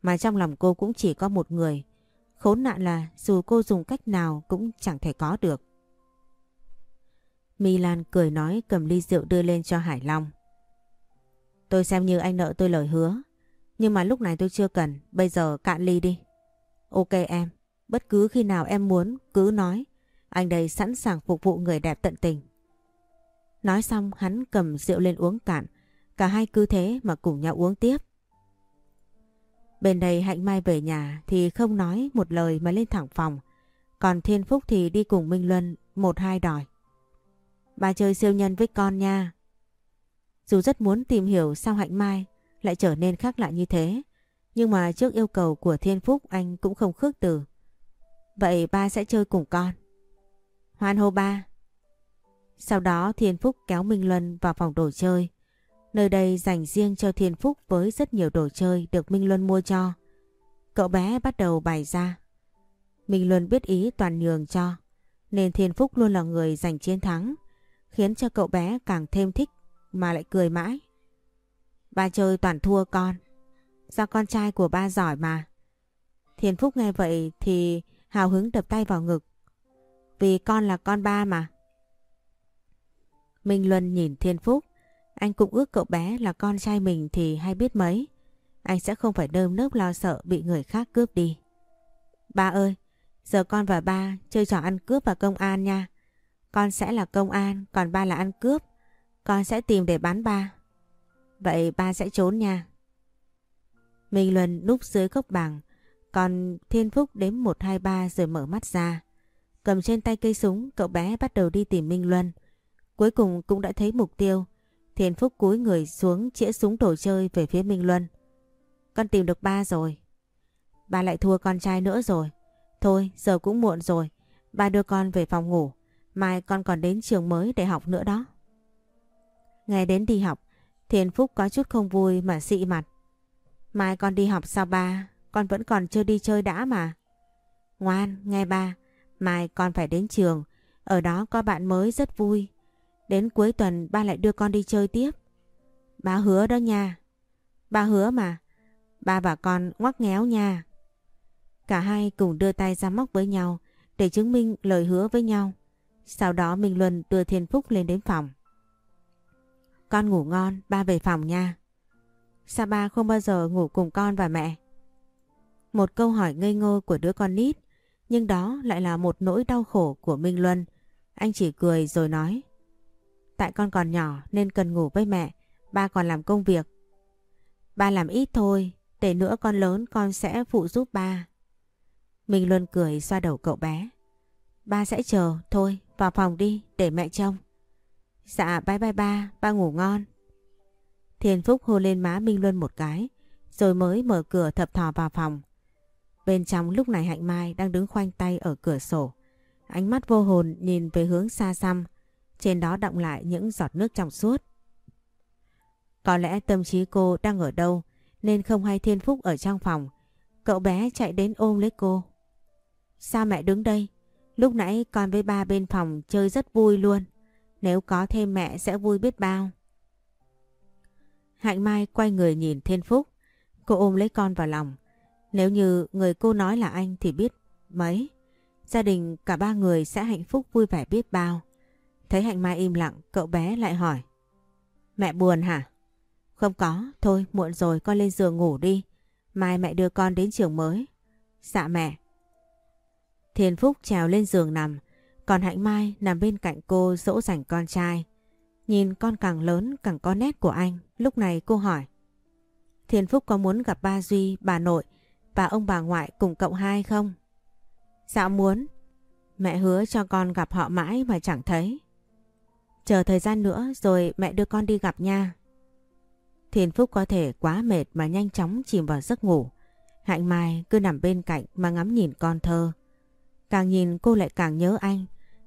Mà trong lòng cô cũng chỉ có một người. Khốn nạn là dù cô dùng cách nào cũng chẳng thể có được. Milan cười nói cầm ly rượu đưa lên cho Hải Long. Tôi xem như anh nợ tôi lời hứa. Nhưng mà lúc này tôi chưa cần, bây giờ cạn ly đi. Ok em, bất cứ khi nào em muốn cứ nói. Anh đây sẵn sàng phục vụ người đẹp tận tình. Nói xong hắn cầm rượu lên uống cạn. Cả hai cứ thế mà cùng nhau uống tiếp. Bên đây Hạnh Mai về nhà thì không nói một lời mà lên thẳng phòng. Còn Thiên Phúc thì đi cùng Minh Luân một hai đòi. Bà chơi siêu nhân với con nha. Dù rất muốn tìm hiểu sao Hạnh Mai lại trở nên khác lạ như thế. Nhưng mà trước yêu cầu của Thiên Phúc anh cũng không khước từ. Vậy ba sẽ chơi cùng con. Hoan hô ba. Sau đó Thiên Phúc kéo Minh Luân vào phòng đồ chơi. Nơi đây dành riêng cho Thiên Phúc với rất nhiều đồ chơi được Minh Luân mua cho. Cậu bé bắt đầu bày ra. Minh Luân biết ý toàn nhường cho. Nên Thiên Phúc luôn là người giành chiến thắng. Khiến cho cậu bé càng thêm thích mà lại cười mãi. Ba chơi toàn thua con. Do con trai của ba giỏi mà. Thiên Phúc nghe vậy thì hào hứng đập tay vào ngực. Vì con là con ba mà. Minh Luân nhìn Thiên Phúc. Anh cũng ước cậu bé là con trai mình thì hay biết mấy. Anh sẽ không phải đơm nớp lo sợ bị người khác cướp đi. Ba ơi, giờ con và ba chơi trò ăn cướp và công an nha. Con sẽ là công an, còn ba là ăn cướp. Con sẽ tìm để bán ba. Vậy ba sẽ trốn nha. Minh Luân núp dưới gốc bằng, còn Thiên Phúc đếm 1, 2, 3 rồi mở mắt ra. Cầm trên tay cây súng, cậu bé bắt đầu đi tìm Minh Luân. Cuối cùng cũng đã thấy mục tiêu. Thiên Phúc cúi người xuống chĩa súng đồ chơi về phía Minh Luân. Con tìm được ba rồi. Ba lại thua con trai nữa rồi. Thôi, giờ cũng muộn rồi. Ba đưa con về phòng ngủ. Mai con còn đến trường mới để học nữa đó. Nghe đến đi học, Thiên Phúc có chút không vui mà xị mặt. Mai con đi học sao ba? Con vẫn còn chưa đi chơi đã mà. Ngoan, nghe ba. Mai con phải đến trường. Ở đó có bạn mới rất vui. Đến cuối tuần ba lại đưa con đi chơi tiếp. Ba hứa đó nha. Ba hứa mà. Ba và con ngoắc ngéo nha. Cả hai cùng đưa tay ra móc với nhau để chứng minh lời hứa với nhau. Sau đó Minh Luân đưa Thiên Phúc lên đến phòng. Con ngủ ngon, ba về phòng nha. Sao ba không bao giờ ngủ cùng con và mẹ? Một câu hỏi ngây ngô của đứa con nít, nhưng đó lại là một nỗi đau khổ của Minh Luân. Anh chỉ cười rồi nói. Tại con còn nhỏ nên cần ngủ với mẹ, ba còn làm công việc. Ba làm ít thôi, để nữa con lớn con sẽ phụ giúp ba. Minh Luân cười xoa đầu cậu bé. Ba sẽ chờ, thôi, vào phòng đi, để mẹ trông. Dạ bye bye ba, ba ngủ ngon. Thiên Phúc hôn lên má Minh Luân một cái, rồi mới mở cửa thập thò vào phòng. Bên trong lúc này Hạnh Mai đang đứng khoanh tay ở cửa sổ. Ánh mắt vô hồn nhìn về hướng xa xăm, trên đó đọng lại những giọt nước trong suốt. Có lẽ tâm trí cô đang ở đâu, nên không hay Thiên Phúc ở trong phòng. Cậu bé chạy đến ôm lấy cô. Sao mẹ đứng đây? Lúc nãy con với ba bên phòng chơi rất vui luôn. Nếu có thêm mẹ sẽ vui biết bao. Hạnh Mai quay người nhìn Thiên Phúc. Cô ôm lấy con vào lòng. Nếu như người cô nói là anh thì biết mấy. Gia đình cả ba người sẽ hạnh phúc vui vẻ biết bao. Thấy Hạnh Mai im lặng, cậu bé lại hỏi. Mẹ buồn hả? Không có, thôi muộn rồi con lên giường ngủ đi. Mai mẹ đưa con đến trường mới. Dạ mẹ. Thiền Phúc trèo lên giường nằm, còn Hạnh Mai nằm bên cạnh cô dỗ dành con trai. Nhìn con càng lớn càng có nét của anh, lúc này cô hỏi. Thiền Phúc có muốn gặp ba Duy, bà nội và ông bà ngoại cùng cậu hai không? Dạ muốn. Mẹ hứa cho con gặp họ mãi mà chẳng thấy. Chờ thời gian nữa rồi mẹ đưa con đi gặp nha. Thiền Phúc có thể quá mệt mà nhanh chóng chìm vào giấc ngủ. Hạnh Mai cứ nằm bên cạnh mà ngắm nhìn con thơ. Càng nhìn cô lại càng nhớ anh,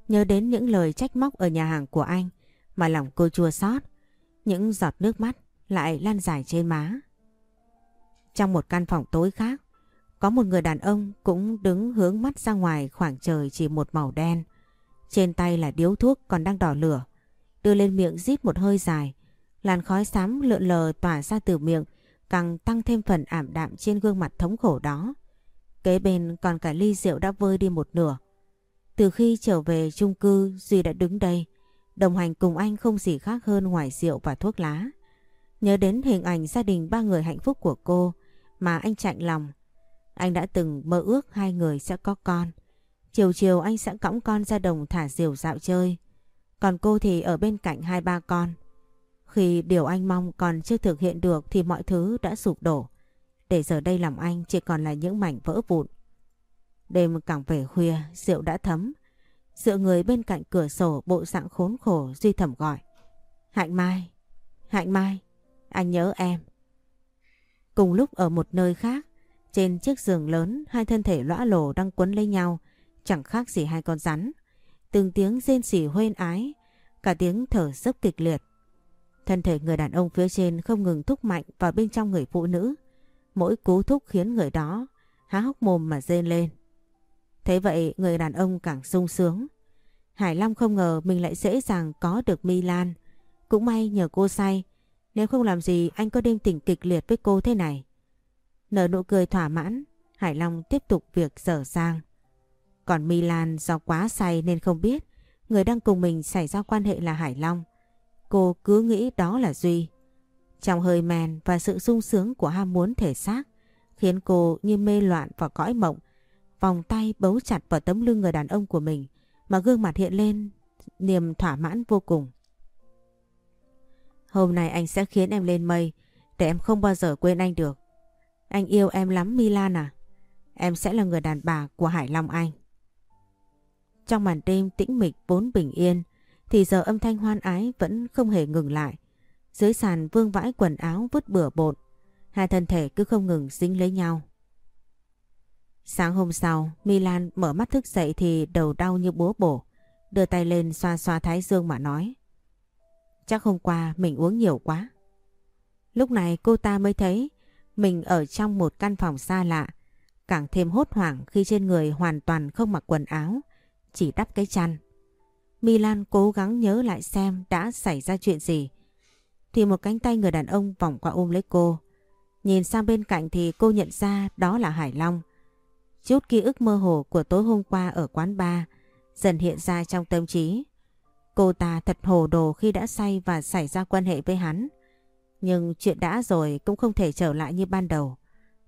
nhớ đến những lời trách móc ở nhà hàng của anh mà lòng cô chua xót. Những giọt nước mắt lại lan dài trên má. Trong một căn phòng tối khác, có một người đàn ông cũng đứng hướng mắt ra ngoài khoảng trời chỉ một màu đen. Trên tay là điếu thuốc còn đang đỏ lửa. Đưa lên miệng rít một hơi dài. Làn khói xám lượn lờ tỏa ra từ miệng, càng tăng thêm phần ảm đạm trên gương mặt thống khổ đó. Kế bên còn cả ly rượu đã vơi đi một nửa. Từ khi trở về chung cư, Duy đã đứng đây. Đồng hành cùng anh không gì khác hơn ngoài rượu và thuốc lá. Nhớ đến hình ảnh gia đình ba người hạnh phúc của cô mà anh chạnh lòng. Anh đã từng mơ ước hai người sẽ có con. Chiều chiều anh sẽ cõng con ra đồng thả diều dạo chơi. Còn cô thì ở bên cạnh hai ba con. Khi điều anh mong còn chưa thực hiện được thì mọi thứ đã sụp đổ. Để giờ đây lòng anh chỉ còn là những mảnh vỡ vụn. Đêm càng về khuya, rượu đã thấm. Dựa người bên cạnh cửa sổ bộ dạng khốn khổ Duy thầm gọi. Hạnh Mai, Hạnh Mai, anh nhớ em. Cùng lúc ở một nơi khác, trên chiếc giường lớn hai thân thể lõa lồ đang quấn lấy nhau, chẳng khác gì hai con rắn. Từng tiếng rên rỉ huên ái, cả tiếng thở dốc kịch liệt. Thân thể người đàn ông phía trên không ngừng thúc mạnh vào bên trong người phụ nữ. Mỗi cú thúc khiến người đó há hốc mồm mà rên lên. Thế vậy người đàn ông càng sung sướng. Hải Long không ngờ mình lại dễ dàng có được my lan. Cũng may nhờ cô say, nếu không làm gì anh có đêm tỉnh kịch liệt với cô thế này. Nở nụ cười thỏa mãn, Hải Long tiếp tục việc dở sang. Còn Milan do quá say nên không biết người đang cùng mình xảy ra quan hệ là Hải Long. Cô cứ nghĩ đó là Duy. Trong hơi men và sự sung sướng của ham muốn thể xác khiến cô như mê loạn vào cõi mộng, vòng tay bấu chặt vào tấm lưng người đàn ông của mình mà gương mặt hiện lên niềm thỏa mãn vô cùng. Hôm nay anh sẽ khiến em lên mây để em không bao giờ quên anh được. Anh yêu em lắm Milan à? Em sẽ là người đàn bà của Hải Long Anh. Trong màn đêm tĩnh mịch vốn bình yên thì giờ âm thanh hoan ái vẫn không hề ngừng lại. Dưới sàn vương vãi quần áo vứt bừa bộn. Hai thân thể cứ không ngừng dính lấy nhau. Sáng hôm sau, Milan mở mắt thức dậy thì đầu đau như búa bổ. Đưa tay lên xoa xoa thái dương mà nói. Chắc hôm qua mình uống nhiều quá. Lúc này cô ta mới thấy mình ở trong một căn phòng xa lạ. Càng thêm hốt hoảng khi trên người hoàn toàn không mặc quần áo, chỉ đắp cái chăn. Milan cố gắng nhớ lại xem đã xảy ra chuyện gì. Thì một cánh tay người đàn ông vòng qua ôm lấy cô. Nhìn sang bên cạnh thì cô nhận ra đó là Hải Long. Chút ký ức mơ hồ của tối hôm qua ở quán bar dần hiện ra trong tâm trí. Cô ta thật hồ đồ khi đã say và xảy ra quan hệ với hắn. Nhưng chuyện đã rồi cũng không thể trở lại như ban đầu.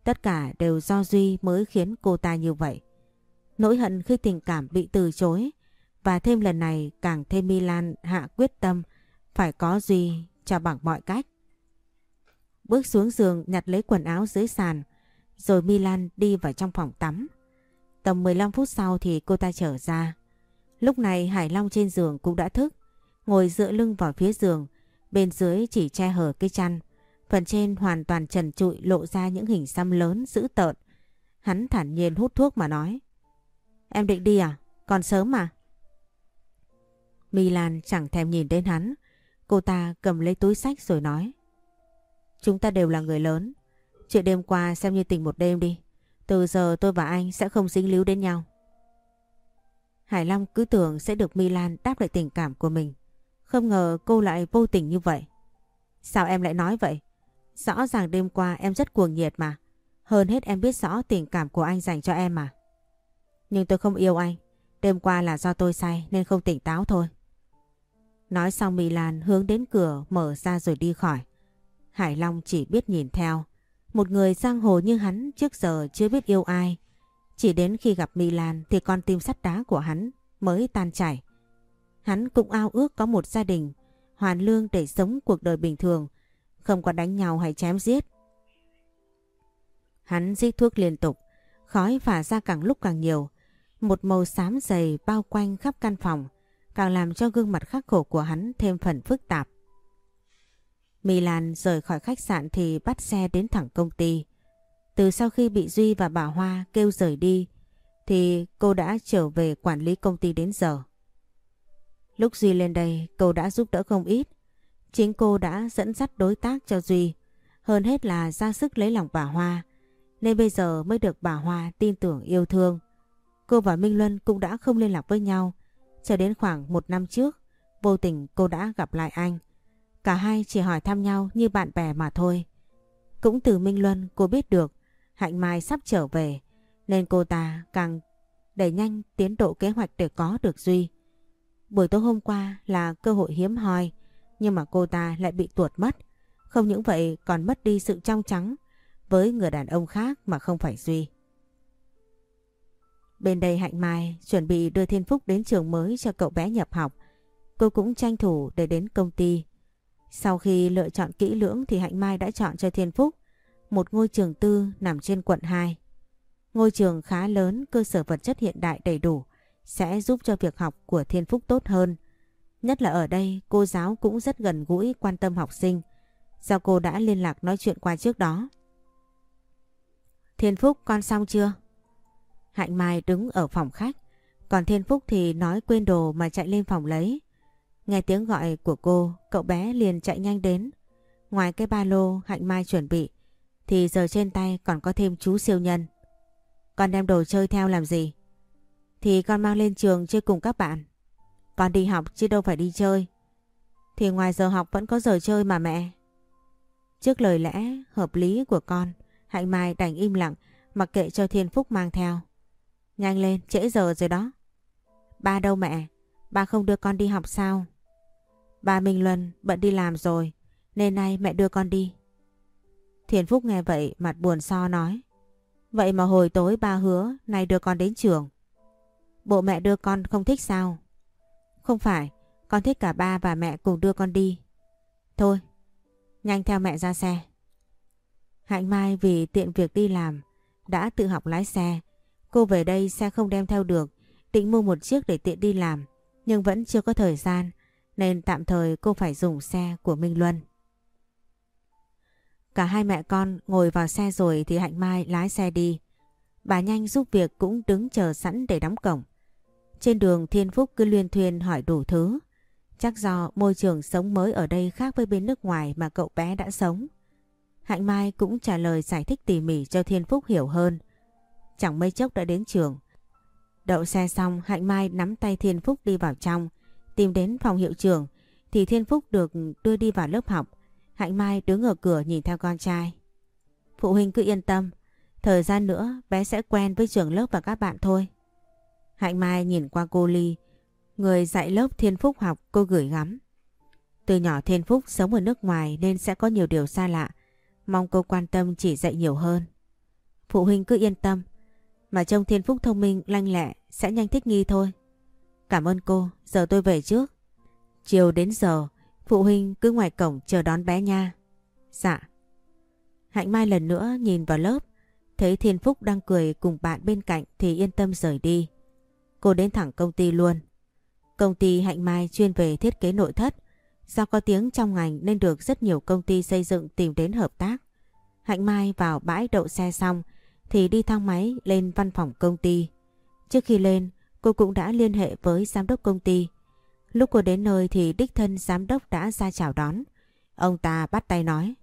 Tất cả đều do Duy mới khiến cô ta như vậy. Nỗi hận khi tình cảm bị từ chối và thêm lần này càng thêm Milan hạ quyết tâm phải có Duy cho bằng mọi cách. Bước xuống giường nhặt lấy quần áo dưới sàn rồi Milan đi vào trong phòng tắm. Tầm 15 phút sau thì cô ta trở ra. Lúc này Hải Long trên giường cũng đã thức, ngồi dựa lưng vào phía giường, bên dưới chỉ che hở cái chăn. Phần trên hoàn toàn trần trụi lộ ra những hình xăm lớn dữ tợn. Hắn thản nhiên hút thuốc mà nói. Em định đi à? Còn sớm mà. Milan chẳng thèm nhìn đến hắn. Cô ta cầm lấy túi sách rồi nói. Chúng ta đều là người lớn. Chuyện đêm qua xem như tình một đêm đi. Từ giờ tôi và anh sẽ không dính líu đến nhau. Hải Long cứ tưởng sẽ được Milan đáp lại tình cảm của mình. Không ngờ cô lại vô tình như vậy. Sao em lại nói vậy? Rõ ràng đêm qua em rất cuồng nhiệt mà. Hơn hết em biết rõ tình cảm của anh dành cho em mà. Nhưng tôi không yêu anh. Đêm qua là do tôi say nên không tỉnh táo thôi. Nói xong Mỹ Lan hướng đến cửa mở ra rồi đi khỏi. Hải Long chỉ biết nhìn theo. Một người giang hồ như hắn trước giờ chưa biết yêu ai. Chỉ đến khi gặp Mỹ Lan thì con tim sắt đá của hắn mới tan chảy. Hắn cũng ao ước có một gia đình hoàn lương để sống cuộc đời bình thường, không có đánh nhau hay chém giết. Hắn giết thuốc liên tục, khói phả ra càng lúc càng nhiều. Một màu xám dày bao quanh khắp căn phòng, càng làm cho gương mặt khắc khổ của hắn thêm phần phức tạp. Milan rời khỏi khách sạn thì bắt xe đến thẳng công ty. Từ sau khi bị Duy và bà Hoa kêu rời đi thì cô đã trở về quản lý công ty đến giờ. Lúc Duy lên đây cô đã giúp đỡ không ít. Chính cô đã dẫn dắt đối tác cho Duy. Hơn hết là ra sức lấy lòng bà Hoa. Nên bây giờ mới được bà Hoa tin tưởng yêu thương. Cô và Minh Luân cũng đã không liên lạc với nhau. Cho đến khoảng một năm trước, vô tình cô đã gặp lại anh. Cả hai chỉ hỏi thăm nhau như bạn bè mà thôi. Cũng từ Minh Luân cô biết được Hạnh Mai sắp trở về nên cô ta càng đẩy nhanh tiến độ kế hoạch để có được Duy. Buổi tối hôm qua là cơ hội hiếm hoi nhưng mà cô ta lại bị tuột mất. Không những vậy còn mất đi sự trong trắng với người đàn ông khác mà không phải Duy. Bên đây Hạnh Mai chuẩn bị đưa Thiên Phúc đến trường mới cho cậu bé nhập học. Cô cũng tranh thủ để đến công ty. Sau khi lựa chọn kỹ lưỡng thì Hạnh Mai đã chọn cho Thiên Phúc một ngôi trường tư nằm trên quận 2. Ngôi trường khá lớn, cơ sở vật chất hiện đại đầy đủ, sẽ giúp cho việc học của Thiên Phúc tốt hơn. Nhất là ở đây cô giáo cũng rất gần gũi quan tâm học sinh, do cô đã liên lạc nói chuyện qua trước đó. Thiên Phúc con xong chưa? Hạnh Mai đứng ở phòng khách, còn Thiên Phúc thì nói quên đồ mà chạy lên phòng lấy. Nghe tiếng gọi của cô, cậu bé liền chạy nhanh đến. Ngoài cái ba lô Hạnh Mai chuẩn bị, thì giờ trên tay còn có thêm chú siêu nhân. Con đem đồ chơi theo làm gì? Thì con mang lên trường chơi cùng các bạn. Con đi học chứ đâu phải đi chơi. Thì ngoài giờ học vẫn có giờ chơi mà mẹ. Trước lời lẽ hợp lý của con, Hạnh Mai đành im lặng mặc kệ cho Thiên Phúc mang theo. Nhanh lên, trễ giờ rồi đó. Ba đâu mẹ? Ba không đưa con đi học sao? Ba Minh Luân bận đi làm rồi, nên nay mẹ đưa con đi. Thiền Phúc nghe vậy mặt buồn so nói. Vậy mà hồi tối ba hứa nay đưa con đến trường. Bộ mẹ đưa con không thích sao? Không phải, con thích cả ba và mẹ cùng đưa con đi. Thôi, nhanh theo mẹ ra xe. Hạnh Mai vì tiện việc đi làm, đã tự học lái xe. Cô về đây xe không đem theo được, định mua một chiếc để tiện đi làm, nhưng vẫn chưa có thời gian, nên tạm thời cô phải dùng xe của Minh Luân. Cả hai mẹ con ngồi vào xe rồi thì Hạnh Mai lái xe đi. Bà nhanh giúp việc cũng đứng chờ sẵn để đóng cổng. Trên đường Thiên Phúc cứ liên thuyên hỏi đủ thứ. Chắc do môi trường sống mới ở đây khác với bên nước ngoài mà cậu bé đã sống. Hạnh Mai cũng trả lời giải thích tỉ mỉ cho Thiên Phúc hiểu hơn. Chẳng mấy chốc đã đến trường. Đậu xe xong Hạnh Mai nắm tay Thiên Phúc đi vào trong. Tìm đến phòng hiệu trưởng thì Thiên Phúc được đưa đi vào lớp học. Hạnh Mai đứng ở cửa nhìn theo con trai. Phụ huynh cứ yên tâm, thời gian nữa bé sẽ quen với trường lớp và các bạn thôi. Hạnh Mai nhìn qua cô Ly, người dạy lớp Thiên Phúc học cô gửi gắm. Từ nhỏ Thiên Phúc sống ở nước ngoài nên sẽ có nhiều điều xa lạ, mong cô quan tâm chỉ dạy nhiều hơn. Phụ huynh cứ yên tâm, mà trông Thiên Phúc thông minh, lanh lẹ sẽ nhanh thích nghi thôi. Cảm ơn cô, giờ tôi về trước. Chiều đến giờ, Phụ huynh cứ ngoài cổng chờ đón bé nha. Dạ. Hạnh Mai lần nữa nhìn vào lớp, thấy Thiên Phúc đang cười cùng bạn bên cạnh thì yên tâm rời đi. Cô đến thẳng công ty luôn. Công ty Hạnh Mai chuyên về thiết kế nội thất. Do có tiếng trong ngành nên được rất nhiều công ty xây dựng tìm đến hợp tác. Hạnh Mai vào bãi đậu xe xong thì đi thang máy lên văn phòng công ty. Trước khi lên, cô cũng đã liên hệ với giám đốc công ty Lúc cô đến nơi thì đích thân giám đốc đã ra chào đón. Ông ta bắt tay nói.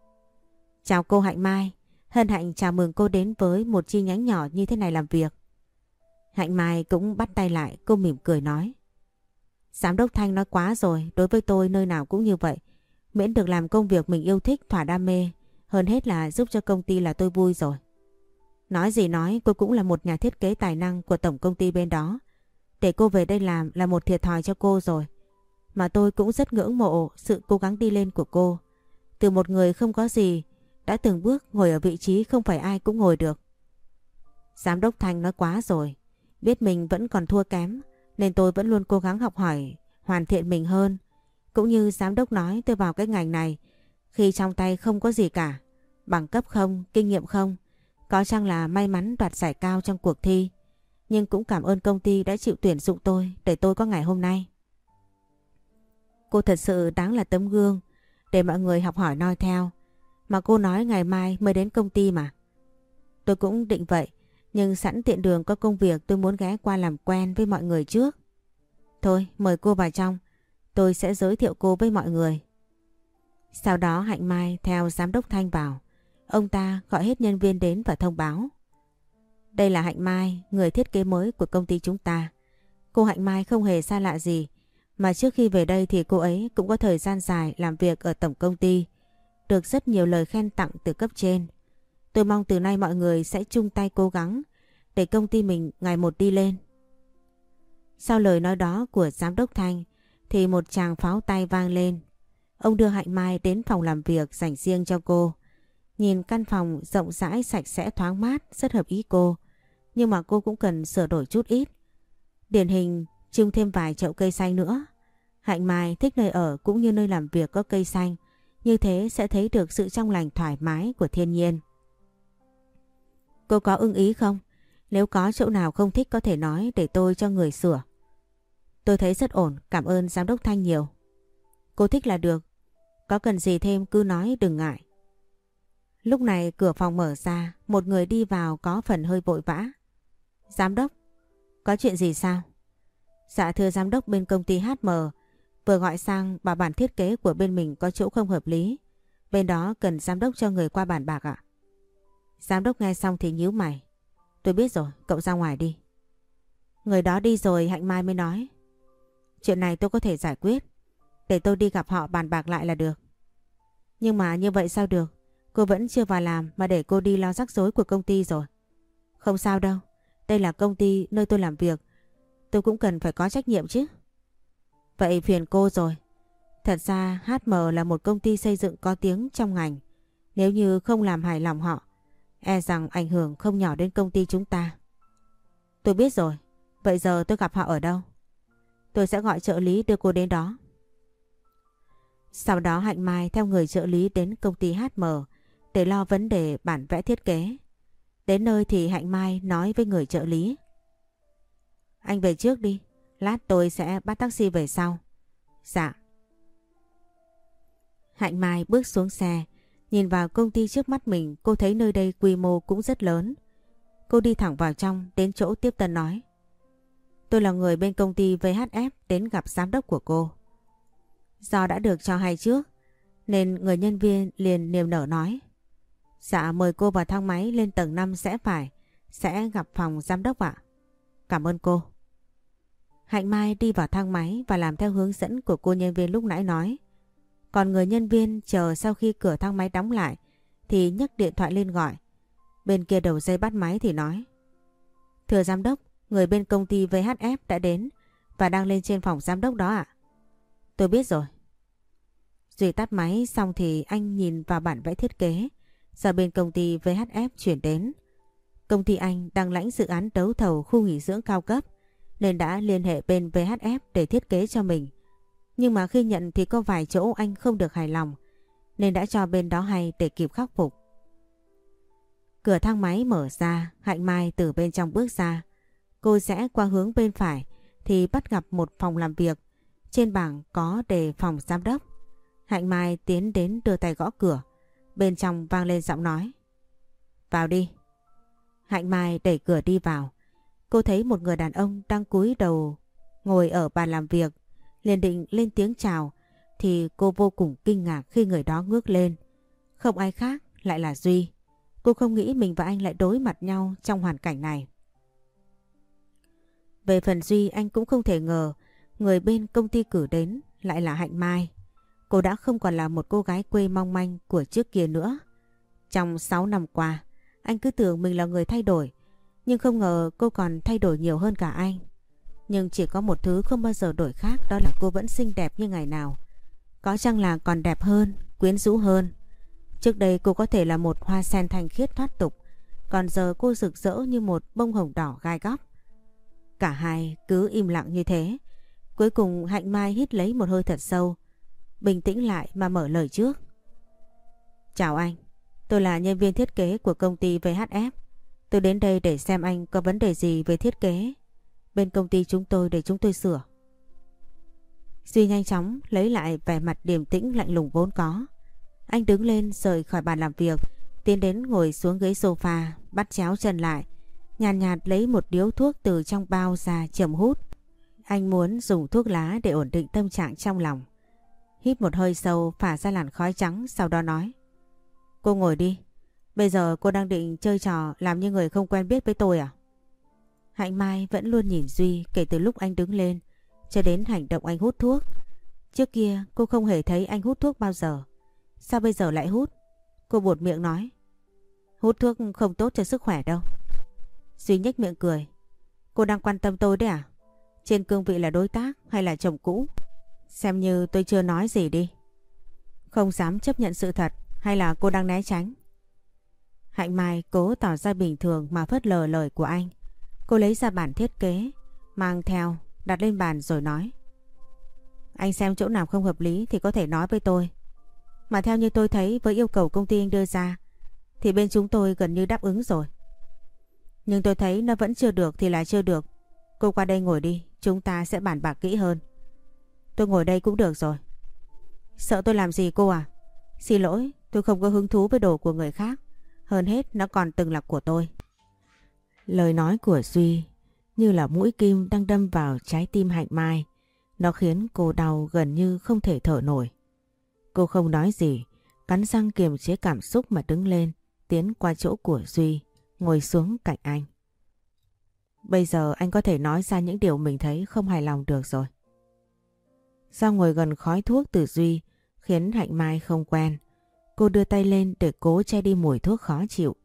Chào cô Hạnh Mai, hân hạnh chào mừng cô đến với một chi nhánh nhỏ như thế này làm việc. Hạnh Mai cũng bắt tay lại, cô mỉm cười nói. Giám đốc Thanh nói quá rồi, đối với tôi nơi nào cũng như vậy. Miễn được làm công việc mình yêu thích, thỏa đam mê, hơn hết là giúp cho công ty là tôi vui rồi. Nói gì nói cô cũng là một nhà thiết kế tài năng của tổng công ty bên đó. Để cô về đây làm là một thiệt thòi cho cô rồi. Mà tôi cũng rất ngưỡng mộ sự cố gắng đi lên của cô. Từ một người không có gì, đã từng bước ngồi ở vị trí không phải ai cũng ngồi được. Giám đốc Thanh nói quá rồi. Biết mình vẫn còn thua kém, nên tôi vẫn luôn cố gắng học hỏi, hoàn thiện mình hơn. Cũng như giám đốc nói tôi vào cái ngành này, khi trong tay không có gì cả. Bằng cấp không, kinh nghiệm không. Có chăng là may mắn đoạt giải cao trong cuộc thi. Nhưng cũng cảm ơn công ty đã chịu tuyển dụng tôi để tôi có ngày hôm nay. Cô thật sự đáng là tấm gương để mọi người học hỏi noi theo. Mà cô nói ngày mai mới đến công ty mà. Tôi cũng định vậy. Nhưng sẵn tiện đường có công việc tôi muốn ghé qua làm quen với mọi người trước. Thôi, mời cô vào trong. Tôi sẽ giới thiệu cô với mọi người. Sau đó Hạnh Mai theo giám đốc Thanh vào. Ông ta gọi hết nhân viên đến và thông báo. Đây là Hạnh Mai, người thiết kế mới của công ty chúng ta. Cô Hạnh Mai không hề xa lạ gì, mà trước khi về đây thì cô ấy cũng có thời gian dài làm việc ở tổng công ty, được rất nhiều lời khen tặng từ cấp trên. Tôi mong từ nay mọi người sẽ chung tay cố gắng để công ty mình ngày một đi lên. Sau lời nói đó của giám đốc Thanh thì một chàng pháo tay vang lên. Ông đưa Hạnh Mai đến phòng làm việc dành riêng cho cô. Nhìn căn phòng rộng rãi sạch sẽ thoáng mát rất hợp ý cô. Nhưng mà cô cũng cần sửa đổi chút ít. Điển hình trưng thêm vài chậu cây xanh nữa. Hạnh Mai thích nơi ở cũng như nơi làm việc có cây xanh. Như thế sẽ thấy được sự trong lành thoải mái của thiên nhiên. Cô có ưng ý không? Nếu có chỗ nào không thích có thể nói để tôi cho người sửa. Tôi thấy rất ổn, cảm ơn giám đốc Thanh nhiều. Cô thích là được. Có cần gì thêm cứ nói đừng ngại. Lúc này cửa phòng mở ra, một người đi vào có phần hơi vội vã. Giám đốc, có chuyện gì sao? Dạ thưa giám đốc bên công ty HM vừa gọi sang bảo bản thiết kế của bên mình có chỗ không hợp lý. Bên đó cần giám đốc cho người qua bản bạc ạ. Giám đốc nghe xong thì nhíu mày. Tôi biết rồi, cậu ra ngoài đi. Người đó đi rồi Hạnh Mai mới nói. Chuyện này tôi có thể giải quyết. Để tôi đi gặp họ bàn bạc lại là được. Nhưng mà như vậy sao được? Cô vẫn chưa vào làm mà để cô đi lo rắc rối của công ty rồi. Không sao đâu. Đây là công ty nơi tôi làm việc. Tôi cũng cần phải có trách nhiệm chứ. Vậy phiền cô rồi. Thật ra HM là một công ty xây dựng có tiếng trong ngành. Nếu như không làm hài lòng họ E rằng ảnh hưởng không nhỏ đến công ty chúng ta. Tôi biết rồi. Vậy giờ tôi gặp họ ở đâu? Tôi sẽ gọi trợ lý đưa cô đến đó. Sau đó Hạnh Mai theo người trợ lý đến công ty HM để lo vấn đề bản vẽ thiết kế. Đến nơi thì Hạnh Mai nói với người trợ lý. Anh về trước đi, lát tôi sẽ bắt taxi về sau. Dạ. Hạnh Mai bước xuống xe, Nhìn vào công ty trước mắt mình cô thấy nơi đây quy mô cũng rất lớn. Cô đi thẳng vào trong đến chỗ tiếp tân nói. Tôi là người bên công ty VHF đến gặp giám đốc của cô. Do đã được cho hay trước nên người nhân viên liền niềm nở nói. Dạ mời cô vào thang máy lên tầng 5 sẽ phải, sẽ gặp phòng giám đốc ạ. Cảm ơn cô. Hạnh Mai đi vào thang máy và làm theo hướng dẫn của cô nhân viên lúc nãy nói. Còn người nhân viên chờ sau khi cửa thang máy đóng lại thì nhấc điện thoại lên gọi. Bên kia đầu dây bắt máy thì nói. Thưa giám đốc, người bên công ty VHF đã đến và đang lên trên phòng giám đốc đó ạ. Tôi biết rồi. Duy tắt máy xong thì anh nhìn vào bản vẽ thiết kế do bên công ty VHF chuyển đến. Công ty anh đang lãnh dự án đấu thầu khu nghỉ dưỡng cao cấp nên đã liên hệ bên VHF để thiết kế cho mình nhưng mà khi nhận thì có vài chỗ anh không được hài lòng nên đã cho bên đó hay để kịp khắc phục. Cửa thang máy mở ra, Hạnh Mai từ bên trong bước ra. Cô sẽ qua hướng bên phải thì bắt gặp một phòng làm việc. Trên bảng có đề phòng giám đốc. Hạnh Mai tiến đến đưa tay gõ cửa. Bên trong vang lên giọng nói. Vào đi. Hạnh Mai đẩy cửa đi vào. Cô thấy một người đàn ông đang cúi đầu ngồi ở bàn làm việc, liền định lên tiếng chào, thì cô vô cùng kinh ngạc khi người đó ngước lên. Không ai khác lại là Duy. Cô không nghĩ mình và anh lại đối mặt nhau trong hoàn cảnh này. Về phần Duy, anh cũng không thể ngờ người bên công ty cử đến lại là Hạnh Mai. Cô đã không còn là một cô gái quê mong manh của trước kia nữa. Trong 6 năm qua, Anh cứ tưởng mình là người thay đổi. Nhưng không ngờ cô còn thay đổi nhiều hơn cả anh. Nhưng chỉ có một thứ không bao giờ đổi khác đó là cô vẫn xinh đẹp như ngày nào. Có chăng là còn đẹp hơn, quyến rũ hơn. Trước đây cô có thể là một hoa sen thanh khiết thoát tục. Còn giờ cô rực rỡ như một bông hồng đỏ gai góc. Cả hai cứ im lặng như thế. Cuối cùng Hạnh Mai hít lấy một hơi thật sâu. Bình tĩnh lại mà mở lời trước. Chào anh, tôi là nhân viên thiết kế của công ty VHF. Tôi đến đây để xem anh có vấn đề gì về thiết kế. Bên công ty chúng tôi để chúng tôi sửa. Duy nhanh chóng lấy lại vẻ mặt điềm tĩnh lạnh lùng vốn có. Anh đứng lên rời khỏi bàn làm việc, tiến đến ngồi xuống ghế sofa, bắt chéo chân lại. Nhàn nhạt, nhạt lấy một điếu thuốc từ trong bao ra chầm hút. Anh muốn dùng thuốc lá để ổn định tâm trạng trong lòng. Hít một hơi sâu, phả ra làn khói trắng, sau đó nói. Cô ngồi đi. Bây giờ cô đang định chơi trò làm như người không quen biết với tôi à? Hạnh Mai vẫn luôn nhìn Duy kể từ lúc anh đứng lên, cho đến hành động anh hút thuốc. Trước kia, cô không hề thấy anh hút thuốc bao giờ. Sao bây giờ lại hút? Cô buột miệng nói. Hút thuốc không tốt cho sức khỏe đâu. Duy nhếch miệng cười. Cô đang quan tâm tôi đấy à? Trên cương vị là đối tác hay là chồng cũ? Xem như tôi chưa nói gì đi. Không dám chấp nhận sự thật hay là cô đang né tránh? Hạnh Mai cố tỏ ra bình thường mà phớt lờ lời của anh. Cô lấy ra bản thiết kế, mang theo, đặt lên bàn rồi nói. Anh xem chỗ nào không hợp lý thì có thể nói với tôi. Mà theo như tôi thấy với yêu cầu công ty anh đưa ra thì bên chúng tôi gần như đáp ứng rồi. Nhưng tôi thấy nó vẫn chưa được thì là chưa được. Cô qua đây ngồi đi, chúng ta sẽ bàn bạc kỹ hơn. Tôi ngồi đây cũng được rồi. Sợ tôi làm gì cô à? Xin lỗi, tôi không có hứng thú với đồ của người khác. Hơn hết nó còn từng là của tôi. Lời nói của Duy như là mũi kim đang đâm vào trái tim hạnh mai. Nó khiến cô đau gần như không thể thở nổi. Cô không nói gì, cắn răng kiềm chế cảm xúc mà đứng lên, tiến qua chỗ của Duy, ngồi xuống cạnh anh. Bây giờ anh có thể nói ra những điều mình thấy không hài lòng được rồi. Do ngồi gần khói thuốc từ Duy khiến Hạnh Mai không quen. Cô đưa tay lên để cố che đi mùi thuốc khó chịu.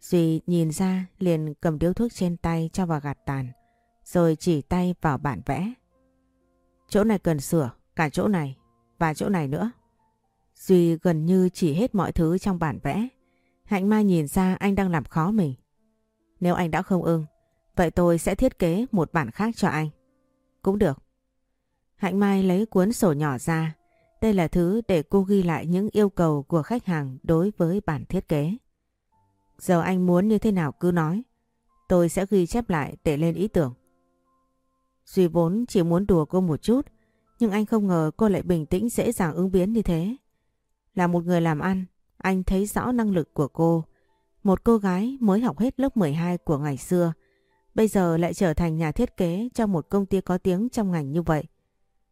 Duy nhìn ra liền cầm điếu thuốc trên tay cho vào gạt tàn, rồi chỉ tay vào bản vẽ. Chỗ này cần sửa, cả chỗ này và chỗ này nữa. Duy gần như chỉ hết mọi thứ trong bản vẽ. Hạnh Mai nhìn ra anh đang làm khó mình. Nếu anh đã không ưng, vậy tôi sẽ thiết kế một bản khác cho anh. Cũng được. Hạnh Mai lấy cuốn sổ nhỏ ra. Đây là thứ để cô ghi lại những yêu cầu của khách hàng đối với bản thiết kế. Giờ anh muốn như thế nào cứ nói. Tôi sẽ ghi chép lại để lên ý tưởng. Duy vốn chỉ muốn đùa cô một chút, nhưng anh không ngờ cô lại bình tĩnh dễ dàng ứng biến như thế. Là một người làm ăn, anh thấy rõ năng lực của cô. Một cô gái mới học hết lớp 12 của ngày xưa, bây giờ lại trở thành nhà thiết kế cho một công ty có tiếng trong ngành như vậy.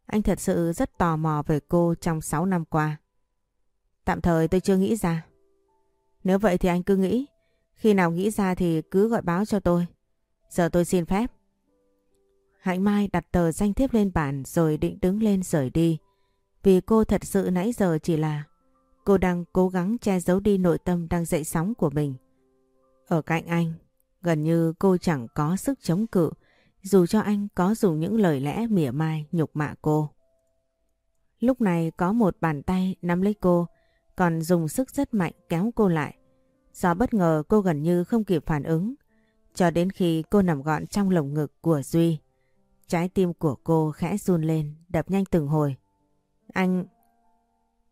Anh thật sự rất tò mò về cô trong 6 năm qua. Tạm thời tôi chưa nghĩ ra. Nếu vậy thì anh cứ nghĩ, khi nào nghĩ ra thì cứ gọi báo cho tôi. Giờ tôi xin phép. Hạnh Mai đặt tờ danh thiếp lên bàn rồi định đứng lên rời đi. Vì cô thật sự nãy giờ chỉ là cô đang cố gắng che giấu đi nội tâm đang dậy sóng của mình. Ở cạnh anh, gần như cô chẳng có sức chống cự dù cho anh có dùng những lời lẽ mỉa mai nhục mạ cô. Lúc này có một bàn tay nắm lấy cô còn dùng sức rất mạnh kéo cô lại. Do bất ngờ cô gần như không kịp phản ứng cho đến khi cô nằm gọn trong lồng ngực của Duy. Trái tim của cô khẽ run lên, đập nhanh từng hồi. Anh...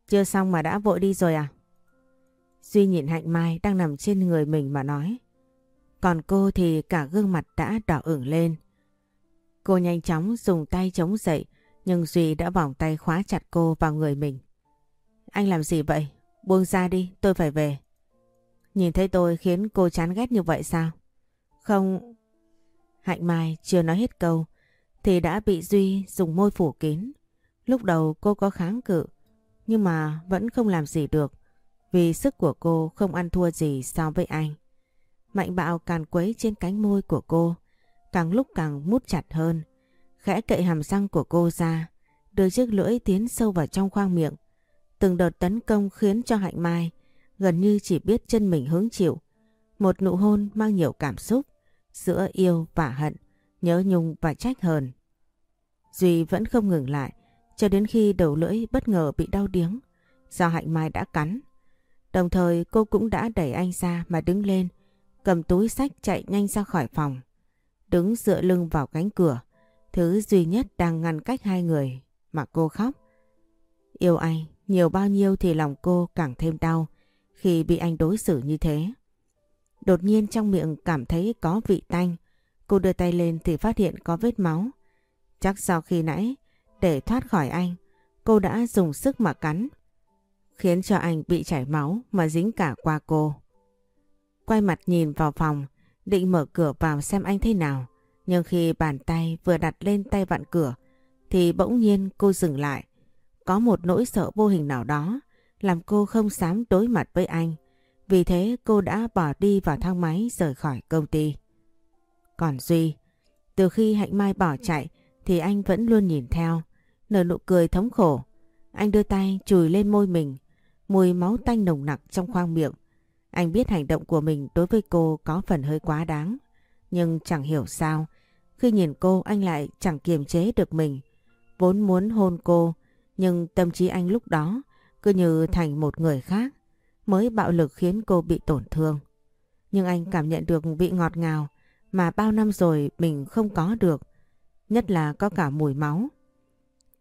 Chưa xong mà đã vội đi rồi à? Duy nhìn Hạnh Mai đang nằm trên người mình mà nói. Còn cô thì cả gương mặt đã đỏ ửng lên. Cô nhanh chóng dùng tay chống dậy nhưng Duy đã vòng tay khóa chặt cô vào người mình. Anh làm gì vậy? Buông ra đi, tôi phải về. Nhìn thấy tôi khiến cô chán ghét như vậy sao? Không... Hạnh Mai chưa nói hết câu thì đã bị Duy dùng môi phủ kín. Lúc đầu cô có kháng cự nhưng mà vẫn không làm gì được vì sức của cô không ăn thua gì so với anh. Mạnh bạo càn quấy trên cánh môi của cô càng lúc càng mút chặt hơn. Khẽ cậy hàm răng của cô ra đưa chiếc lưỡi tiến sâu vào trong khoang miệng. Từng đợt tấn công khiến cho Hạnh Mai gần như chỉ biết chân mình hứng chịu. Một nụ hôn mang nhiều cảm xúc giữa yêu và hận, nhớ nhung và trách hờn. Duy vẫn không ngừng lại cho đến khi đầu lưỡi bất ngờ bị đau điếng do hạnh mai đã cắn. Đồng thời cô cũng đã đẩy anh ra mà đứng lên, cầm túi sách chạy nhanh ra khỏi phòng. Đứng dựa lưng vào cánh cửa, thứ duy nhất đang ngăn cách hai người mà cô khóc. Yêu anh, nhiều bao nhiêu thì lòng cô càng thêm đau khi bị anh đối xử như thế. Đột nhiên trong miệng cảm thấy có vị tanh. Cô đưa tay lên thì phát hiện có vết máu. Chắc sau khi nãy, để thoát khỏi anh, cô đã dùng sức mà cắn. Khiến cho anh bị chảy máu mà dính cả qua cô. Quay mặt nhìn vào phòng, định mở cửa vào xem anh thế nào. Nhưng khi bàn tay vừa đặt lên tay vặn cửa, thì bỗng nhiên cô dừng lại. Có một nỗi sợ vô hình nào đó làm cô không dám đối mặt với anh. Vì thế cô đã bỏ đi vào thang máy rời khỏi công ty. Còn Duy, từ khi Hạnh Mai bỏ chạy thì anh vẫn luôn nhìn theo, nở nụ cười thống khổ. Anh đưa tay chùi lên môi mình, mùi máu tanh nồng nặc trong khoang miệng. Anh biết hành động của mình đối với cô có phần hơi quá đáng, nhưng chẳng hiểu sao. Khi nhìn cô anh lại chẳng kiềm chế được mình, vốn muốn hôn cô, nhưng tâm trí anh lúc đó cứ như thành một người khác mới bạo lực khiến cô bị tổn thương. Nhưng anh cảm nhận được vị ngọt ngào mà bao năm rồi mình không có được, nhất là có cả mùi máu.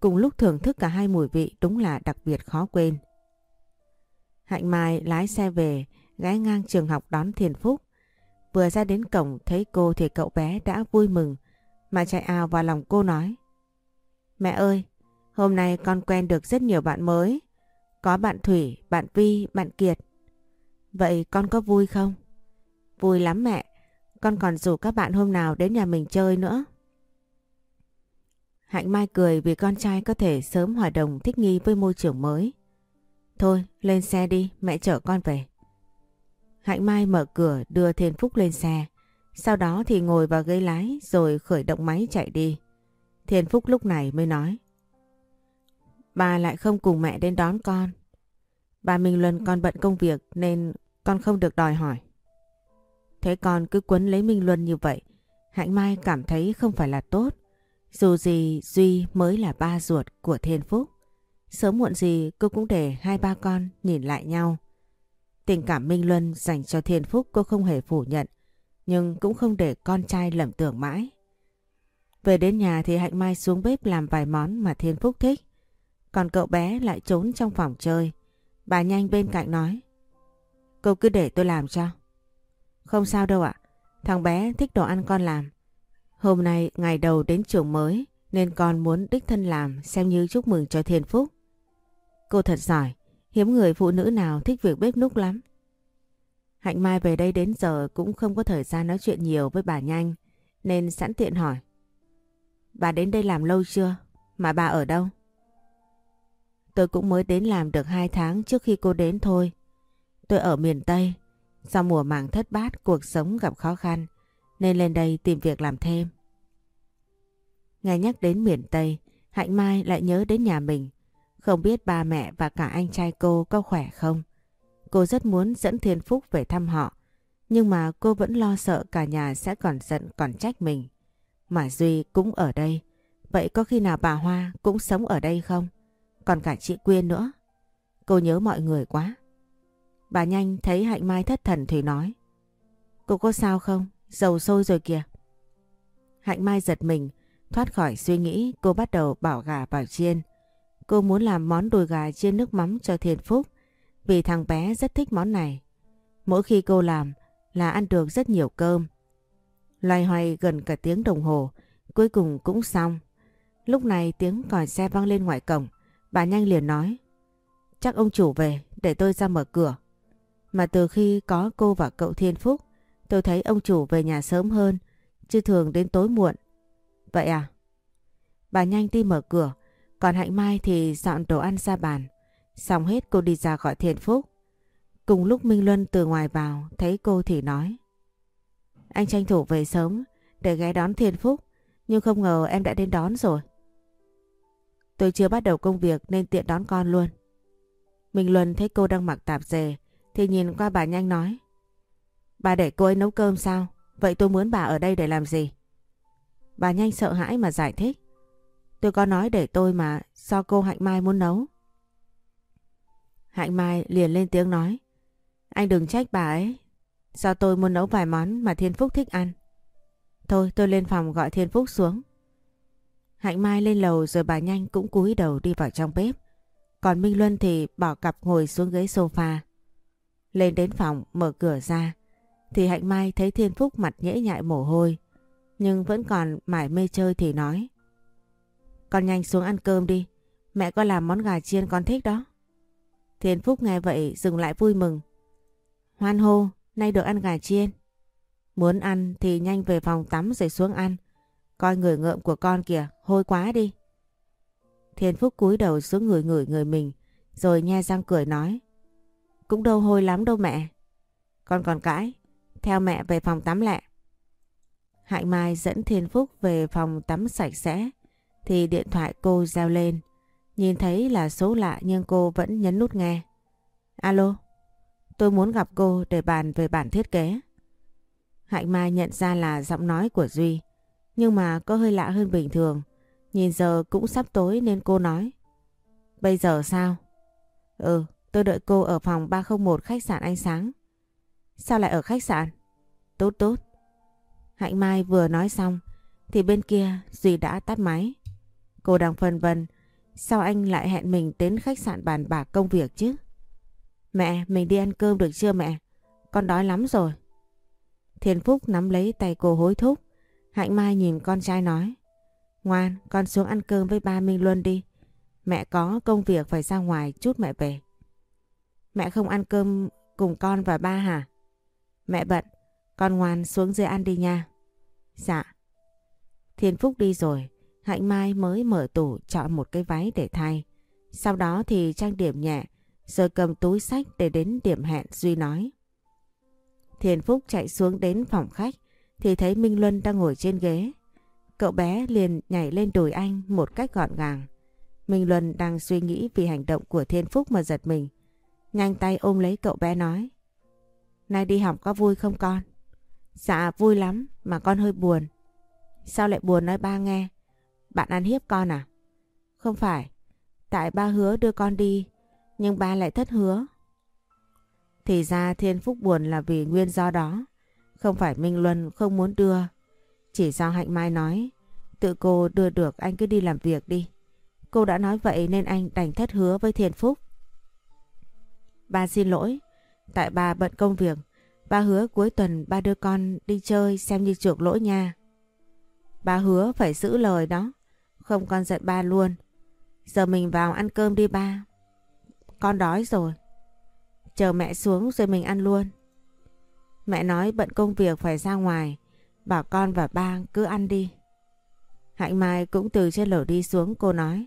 Cùng lúc thưởng thức cả hai mùi vị đúng là đặc biệt khó quên. Hạnh Mai lái xe về, ghé ngang trường học đón Thiền Phúc. Vừa ra đến cổng thấy cô thì cậu bé đã vui mừng mà chạy ào vào lòng cô nói. Mẹ ơi, hôm nay con quen được rất nhiều bạn mới. Có bạn Thủy, bạn Vi, bạn Kiệt. Vậy con có vui không? Vui lắm mẹ. Con còn rủ các bạn hôm nào đến nhà mình chơi nữa. Hạnh Mai cười vì con trai có thể sớm hòa đồng thích nghi với môi trường mới. Thôi, lên xe đi, mẹ chở con về. Hạnh Mai mở cửa đưa Thiên Phúc lên xe. Sau đó thì ngồi vào ghế lái rồi khởi động máy chạy đi. Thiên Phúc lúc này mới nói. Bà lại không cùng mẹ đến đón con. Bà Minh Luân con bận công việc nên con không được đòi hỏi. Thế con cứ quấn lấy Minh Luân như vậy, Hạnh Mai cảm thấy không phải là tốt. Dù gì Duy mới là ba ruột của Thiên Phúc. Sớm muộn gì cô cũng để hai ba con nhìn lại nhau. Tình cảm Minh Luân dành cho Thiên Phúc cô không hề phủ nhận, nhưng cũng không để con trai lầm tưởng mãi. Về đến nhà thì Hạnh Mai xuống bếp làm vài món mà Thiên Phúc thích. Còn cậu bé lại trốn trong phòng chơi. Bà nhanh bên cạnh nói. Cô cứ để tôi làm cho. Không sao đâu ạ. Thằng bé thích đồ ăn con làm. Hôm nay ngày đầu đến trường mới nên con muốn đích thân làm xem như chúc mừng cho Thiên Phúc. Cô thật giỏi. Hiếm người phụ nữ nào thích việc bếp núc lắm. Hạnh Mai về đây đến giờ cũng không có thời gian nói chuyện nhiều với bà Nhanh nên sẵn tiện hỏi. Bà đến đây làm lâu chưa? Mà bà ở đâu? Tôi cũng mới đến làm được 2 tháng trước khi cô đến thôi. Tôi ở miền Tây. Sau mùa màng thất bát cuộc sống gặp khó khăn nên lên đây tìm việc làm thêm. Nghe nhắc đến miền Tây, Hạnh Mai lại nhớ đến nhà mình. Không biết ba mẹ và cả anh trai cô có khỏe không? Cô rất muốn dẫn Thiên Phúc về thăm họ. Nhưng mà cô vẫn lo sợ cả nhà sẽ còn giận còn trách mình. Mà Duy cũng ở đây. Vậy có khi nào bà Hoa cũng sống ở đây không? Còn cả chị Quyên nữa. Cô nhớ mọi người quá. Bà nhanh thấy Hạnh Mai thất thần thì nói. Cô có sao không? Dầu sôi rồi kìa. Hạnh Mai giật mình, thoát khỏi suy nghĩ cô bắt đầu bảo gà vào chiên. Cô muốn làm món đùi gà chiên nước mắm cho Thiên Phúc vì thằng bé rất thích món này. Mỗi khi cô làm là ăn được rất nhiều cơm. Loay hoay gần cả tiếng đồng hồ, cuối cùng cũng xong. Lúc này tiếng còi xe vang lên ngoài cổng. Bà nhanh liền nói. Chắc ông chủ về để tôi ra mở cửa. Mà từ khi có cô và cậu Thiên Phúc, tôi thấy ông chủ về nhà sớm hơn, chứ thường đến tối muộn. Vậy à? Bà nhanh đi mở cửa, còn Hạnh Mai thì dọn đồ ăn ra bàn. Xong hết cô đi ra gọi thiện Phúc. Cùng lúc Minh Luân từ ngoài vào, thấy cô thì nói. Anh tranh thủ về sớm để ghé đón Thiên Phúc, nhưng không ngờ em đã đến đón rồi. Tôi chưa bắt đầu công việc nên tiện đón con luôn. Minh Luân thấy cô đang mặc tạp dề thì nhìn qua bà nhanh nói. Bà để cô ấy nấu cơm sao? Vậy tôi muốn bà ở đây để làm gì? Bà nhanh sợ hãi mà giải thích. Tôi có nói để tôi mà, do cô Hạnh Mai muốn nấu. Hạnh Mai liền lên tiếng nói. Anh đừng trách bà ấy. Do tôi muốn nấu vài món mà Thiên Phúc thích ăn. Thôi, tôi lên phòng gọi Thiên Phúc xuống. Hạnh Mai lên lầu rồi bà nhanh cũng cúi đầu đi vào trong bếp. Còn Minh Luân thì bỏ cặp ngồi xuống ghế sofa. Lên đến phòng, mở cửa ra, thì Hạnh Mai thấy Thiên Phúc mặt nhễ nhại mồ hôi, nhưng vẫn còn mải mê chơi thì nói con nhanh xuống ăn cơm đi mẹ có làm món gà chiên con thích đó. Thiên Phúc nghe vậy dừng lại vui mừng. Hoan hô, nay được ăn gà chiên. Muốn ăn thì nhanh về phòng tắm rồi xuống ăn. Coi người ngợm của con kìa, hôi quá đi. Thiên Phúc cúi đầu xuống người người người mình, rồi nhe răng cười nói. Cũng đâu hôi lắm đâu mẹ. Con còn cãi, theo mẹ về phòng tắm lẹ. Hạnh Mai dẫn Thiên Phúc về phòng tắm sạch sẽ, thì điện thoại cô reo lên. Nhìn thấy là số lạ nhưng cô vẫn nhấn nút nghe. Alo, tôi muốn gặp cô để bàn về bản thiết kế. Hạnh Mai nhận ra là giọng nói của Duy, nhưng mà có hơi lạ hơn bình thường. Nhìn giờ cũng sắp tối nên cô nói. Bây giờ sao? Ừ, tôi đợi cô ở phòng 301 khách sạn Ánh Sáng. Sao lại ở khách sạn? Tốt tốt. Hạnh Mai vừa nói xong thì bên kia Duy đã tắt máy. Cô đang phân vân sao anh lại hẹn mình đến khách sạn bàn bạc công việc chứ? Mẹ, mình đi ăn cơm được chưa mẹ? Con đói lắm rồi. Thiên Phúc nắm lấy tay cô hối thúc. Hạnh Mai nhìn con trai nói. Ngoan, con xuống ăn cơm với ba Minh Luân đi. Mẹ có công việc phải ra ngoài chút mẹ về. Mẹ không ăn cơm cùng con và ba hả? Mẹ bận, con ngoan xuống dưới ăn đi nha. Dạ. Thiên Phúc đi rồi, Hạnh Mai mới mở tủ chọn một cái váy để thay. Sau đó thì trang điểm nhẹ, rồi cầm túi sách để đến điểm hẹn Duy nói. Thiên Phúc chạy xuống đến phòng khách thì thấy Minh Luân đang ngồi trên ghế. Cậu bé liền nhảy lên đùi anh một cách gọn gàng. Minh Luân đang suy nghĩ vì hành động của Thiên Phúc mà giật mình. Nhanh tay ôm lấy cậu bé nói. Nay đi học có vui không con? Dạ vui lắm mà con hơi buồn. Sao lại buồn nói ba nghe? Bạn ăn hiếp con à? Không phải. Tại ba hứa đưa con đi, nhưng ba lại thất hứa. Thì ra Thiên Phúc buồn là vì nguyên do đó. Không phải Minh Luân không muốn đưa. Chỉ do Hạnh Mai nói, tự cô đưa được anh cứ đi làm việc đi. Cô đã nói vậy nên anh đành thất hứa với Thiên Phúc. Ba xin lỗi. Tại ba bận công việc. Ba hứa cuối tuần ba đưa con đi chơi xem như chuộc lỗi nha. Ba hứa phải giữ lời đó. Không con giận ba luôn. Giờ mình vào ăn cơm đi ba. Con đói rồi. Chờ mẹ xuống rồi mình ăn luôn. Mẹ nói bận công việc phải ra ngoài. Bảo con và ba cứ ăn đi. Hạnh Mai cũng từ trên lầu đi xuống cô nói.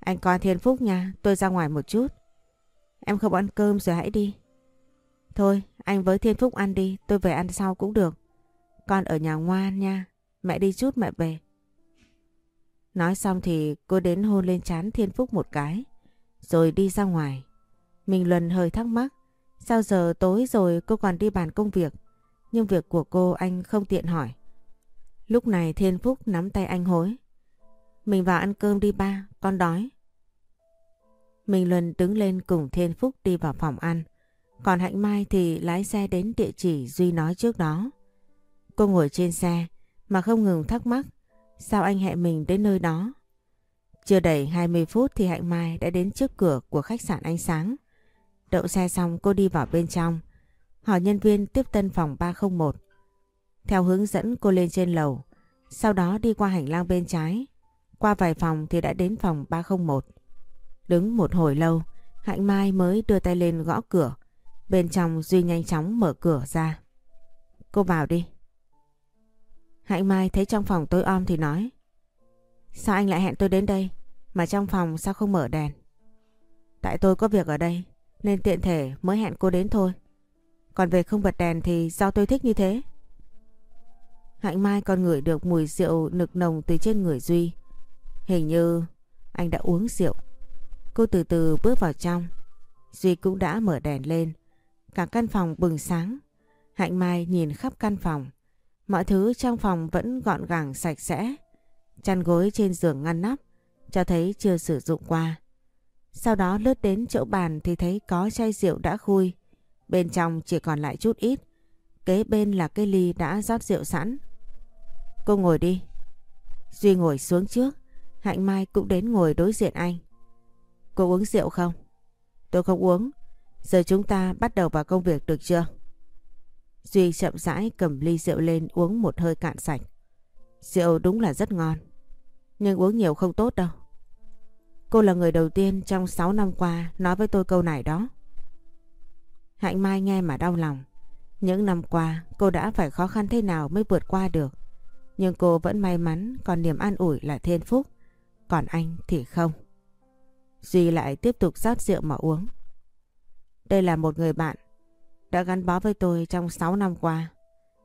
Anh coi Thiên Phúc nha, tôi ra ngoài một chút. Em không ăn cơm rồi hãy đi. Thôi, anh với Thiên Phúc ăn đi, tôi về ăn sau cũng được. Con ở nhà ngoan nha, mẹ đi chút mẹ về. Nói xong thì cô đến hôn lên trán Thiên Phúc một cái, rồi đi ra ngoài. Mình Luân hơi thắc mắc, sao giờ tối rồi cô còn đi bàn công việc, nhưng việc của cô anh không tiện hỏi. Lúc này Thiên Phúc nắm tay anh hối. Mình vào ăn cơm đi ba, con đói. Mình Luân đứng lên cùng Thiên Phúc đi vào phòng ăn. Còn Hạnh Mai thì lái xe đến địa chỉ Duy nói trước đó. Cô ngồi trên xe mà không ngừng thắc mắc sao anh hẹn mình đến nơi đó. Chưa đầy 20 phút thì Hạnh Mai đã đến trước cửa của khách sạn Ánh Sáng. Đậu xe xong cô đi vào bên trong, hỏi nhân viên tiếp tân phòng 301. Theo hướng dẫn cô lên trên lầu, sau đó đi qua hành lang bên trái. Qua vài phòng thì đã đến phòng 301. Đứng một hồi lâu, Hạnh Mai mới đưa tay lên gõ cửa. Bên trong Duy nhanh chóng mở cửa ra. Cô vào đi. Hạnh Mai thấy trong phòng tối om thì nói. Sao anh lại hẹn tôi đến đây? Mà trong phòng sao không mở đèn? Tại tôi có việc ở đây, nên tiện thể mới hẹn cô đến thôi. Còn về không bật đèn thì do tôi thích như thế. Hạnh Mai còn ngửi được mùi rượu nực nồng từ trên người Duy. Hình như anh đã uống rượu. Cô từ từ bước vào trong. Duy cũng đã mở đèn lên. Cả căn phòng bừng sáng. Hạnh Mai nhìn khắp căn phòng. Mọi thứ trong phòng vẫn gọn gàng sạch sẽ. Chăn gối trên giường ngăn nắp, cho thấy chưa sử dụng qua. Sau đó lướt đến chỗ bàn thì thấy có chai rượu đã khui. Bên trong chỉ còn lại chút ít. Kế bên là cái ly đã rót rượu sẵn. Cô ngồi đi. Duy ngồi xuống trước. Hạnh Mai cũng đến ngồi đối diện anh. Cô uống rượu không? Tôi không uống. Giờ chúng ta bắt đầu vào công việc được chưa? Duy chậm rãi cầm ly rượu lên uống một hơi cạn sạch. Rượu đúng là rất ngon. Nhưng uống nhiều không tốt đâu. Cô là người đầu tiên trong 6 năm qua nói với tôi câu này đó. Hạnh Mai nghe mà đau lòng. Những năm qua, cô đã phải khó khăn thế nào mới vượt qua được. Nhưng cô vẫn may mắn, còn niềm an ủi là thiên phúc. Còn anh thì không. Duy lại tiếp tục rót rượu mà uống. Đây là một người bạn đã gắn bó với tôi trong 6 năm qua.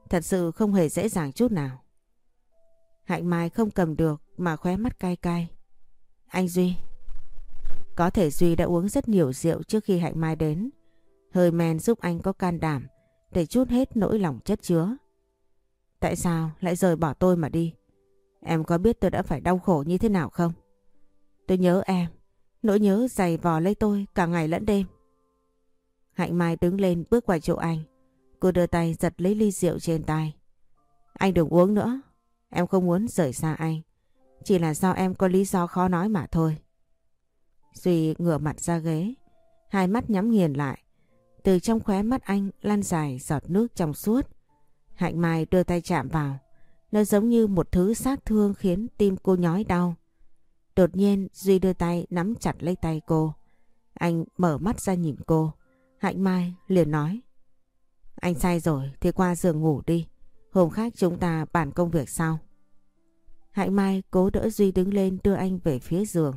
Thật sự không hề dễ dàng chút nào. Hạnh Mai không cầm được mà khóe mắt cay cay. Anh Duy. Có thể Duy đã uống rất nhiều rượu trước khi Hạnh Mai đến. Hơi men giúp anh có can đảm để chút hết nỗi lòng chất chứa. Tại sao lại rời bỏ tôi mà đi? Em có biết tôi đã phải đau khổ như thế nào không? Tôi nhớ em. Nỗi nhớ dày vò lấy tôi cả ngày lẫn đêm. Hạnh Mai đứng lên bước qua chỗ anh. Cô đưa tay giật lấy ly rượu trên tay. Anh đừng uống nữa. Em không muốn rời xa anh. Chỉ là do em có lý do khó nói mà thôi. Duy ngửa mặt ra ghế. Hai mắt nhắm nghiền lại. Từ trong khóe mắt anh lan dài giọt nước trong suốt. Hạnh Mai đưa tay chạm vào. Nó giống như một thứ sát thương khiến tim cô nhói đau. Đột nhiên Duy đưa tay nắm chặt lấy tay cô. Anh mở mắt ra nhìn cô. Hạnh Mai liền nói. Anh sai rồi thì qua giường ngủ đi. Hôm khác chúng ta bàn công việc sau. Hạnh Mai cố đỡ Duy đứng lên đưa anh về phía giường.